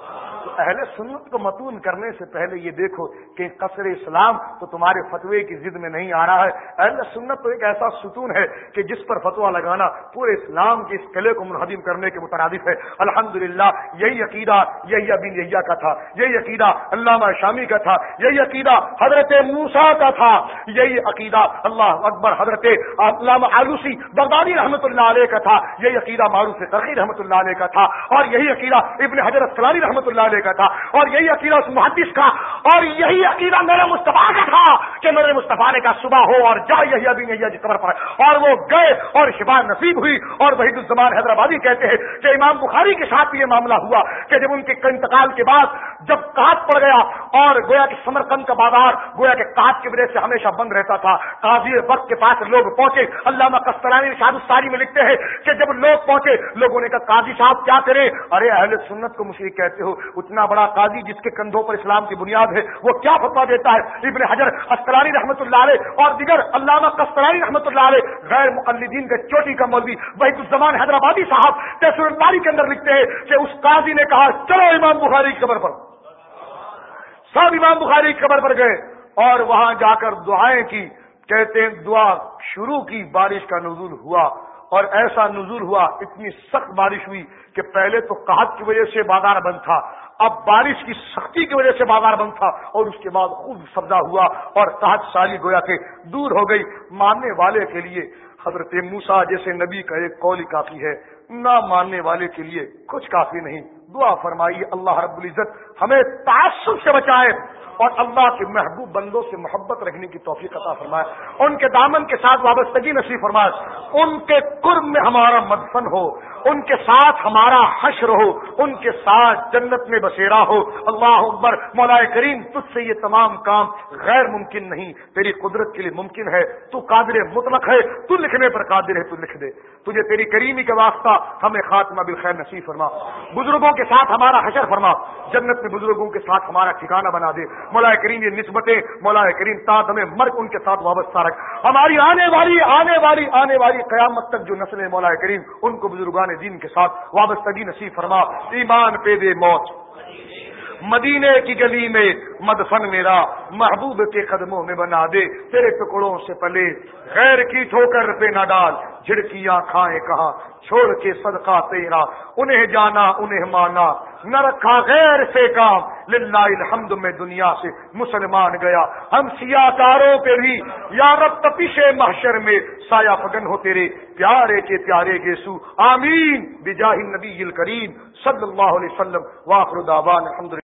اہل سنت کو متون کرنے سے پہلے یہ دیکھو کہ قصر اسلام تو تمہارے فتوے کی ضد میں نہیں آ رہا ہے۔ اہل سنت تو ایک ایسا ستون ہے کہ جس پر فتوا لگانا پورے اسلام کے اس قلعے کو منہدم کرنے کے مترادف ہے۔ الحمد یہی عقیدہ یہی ابن یحییٰ کا تھا، یہی عقیدہ علامہ شامی کا تھا، یہی عقیدہ حضرت موسا کا تھا، یہی عقیدہ اللہ اکبر حضرت علامہ آلوسی بغدادی رحمۃ اللہ علیہ کا تھا، یہی عقیدہ معروف تقی رحمۃ اللہ علیہ کا تھا، اور یہی عقیدہ ابن حضرت سلانی رحمۃ اللہ علیہ کا تھا اور یہی عقیدہ اس محدث کا اور یہی عقیدہ میرے مصطفیٰ کا تھا کہ میرے مصطفیٰ نے کہا صبح ہو اور جا یہی ابھی نہیں جی قبر پر اور وہ گئے اور شفا نصیب ہوئی اور وحید الزمان حیدرآبادی کہتے ہیں کہ امام بخاری کے ساتھ یہ معاملہ ہوا کہ جب ان کے انتقال کے بعد جب کاٹ پڑ گیا اور گویا کہ سمرکند کا بازار گویا کہ کاٹ کی وجہ سے ہمیشہ بند رہتا تھا، قاضی وقت کے پاس لوگ پہنچے۔ علامہ کسترانی شاد الساری میں لکھتے ہیں کہ جب لوگ پہنچے، لوگوں نے کہا، قاضی صاحب کیا کریں؟ ارے اہل سنت کو مشرق کہتے ہو اتنا بڑا قاضی جس کے کندھوں پر اسلام کی بنیاد ہے، وہ کیا فتوا دیتا ہے؟ ابن حجر اسکلانی رحمۃ اللہ علیہ اور دیگر علامہ کسترانی رحمۃ اللہ علیہ، غیر مقلدین کے چوٹی کا مولوی وحید الزمان حیدرآبادی صاحب، تحصیل الباری کے اندر لکھتے ہیں کہ اس قاضی نے کہا، چلو امام بخاری کی خبر پر۔ سب امام بخاری کی خبر پر گئے اور وہاں جا کر دعائیں کی، کہتے ہیں، دعا شروع کی، بارش کا نزول ہوا۔ اور ایسا نزول ہوا، اتنی سخت بارش ہوئی کہ پہلے تو قحط کی وجہ سے بازار بند تھا۔ اب بارش کی سختی کی وجہ سے بازار بند تھا اور اس کے بعد خوب سبزہ ہوا اور تحت سالی گویا کے دور ہو گئی۔ ماننے والے کے لیے حضرت موسا جیسے نبی کا ایک قول کافی ہے۔ نہ ماننے والے کے لیے کچھ کافی نہیں۔ دعا فرمائیے، اللہ رب العزت ہمیں تعصب سے بچائے اور اللہ کے محبوب بندوں سے محبت رکھنے کی توفیق عطا فرمائے، ان کے دامن کے ساتھ وابستگی نصیب فرمائے، ان کے قرب میں ہمارا مدفن ہو، ان کے ساتھ ہمارا حشر ہو، ان کے ساتھ جنت میں بسیرا ہو۔ اللہ اکبر، مولا کریم، تجھ سے یہ تمام کام غیر ممکن نہیں، تیری قدرت کے لیے ممکن ہے، تو قادر مطلق ہے، تو لکھنے پر قادر ہے، تو لکھ دے۔ تجھے تیری کریمی کا واسطہ ہمیں خاتمہ بالخیر نصیب فرما۔ بزرگوں کے کے ساتھ ہمارا حشر فرما جنت میں بزرگوں کے ساتھ ہمارا ٹھکانہ بنا دے۔ مولا کریم یہ نسبتیں، مولا کریم تاج ہمیں مرگ ان کے ساتھ وابستہ رکھ۔ ہماری آنے والی آنے والی آنے والی قیامت تک جو نسلیں مولا کریم، ان کو بزرگان دین کے ساتھ وابستگی نصیب فرما۔ ایمان پہ دے موت۔ مدینے کی گلی میں مدفن میرا، محبوب کے قدموں میں بنا دے۔ تیرے ٹکڑوں سے پلے، غیر کی ٹھوکر پہ نہ ڈال۔ جھڑکیاں کھائیں کہاں، چھوڑ کے صدقہ تیرا، انہیں جانا، انہیں مانا، نہ رکھا غیر سے کام۔ للہ الحمد میں دنیا سے مسلمان گیا۔ ہم سیاہ کاروں پہ بھی، یا رب تپش محشر میں سایہ فگن ہو تیرے۔ پیارے کے پیارے گیسو آمین۔ بجاہ نبی الکریم صلی اللہ علیہ وسلم، واخر دعوان الحمد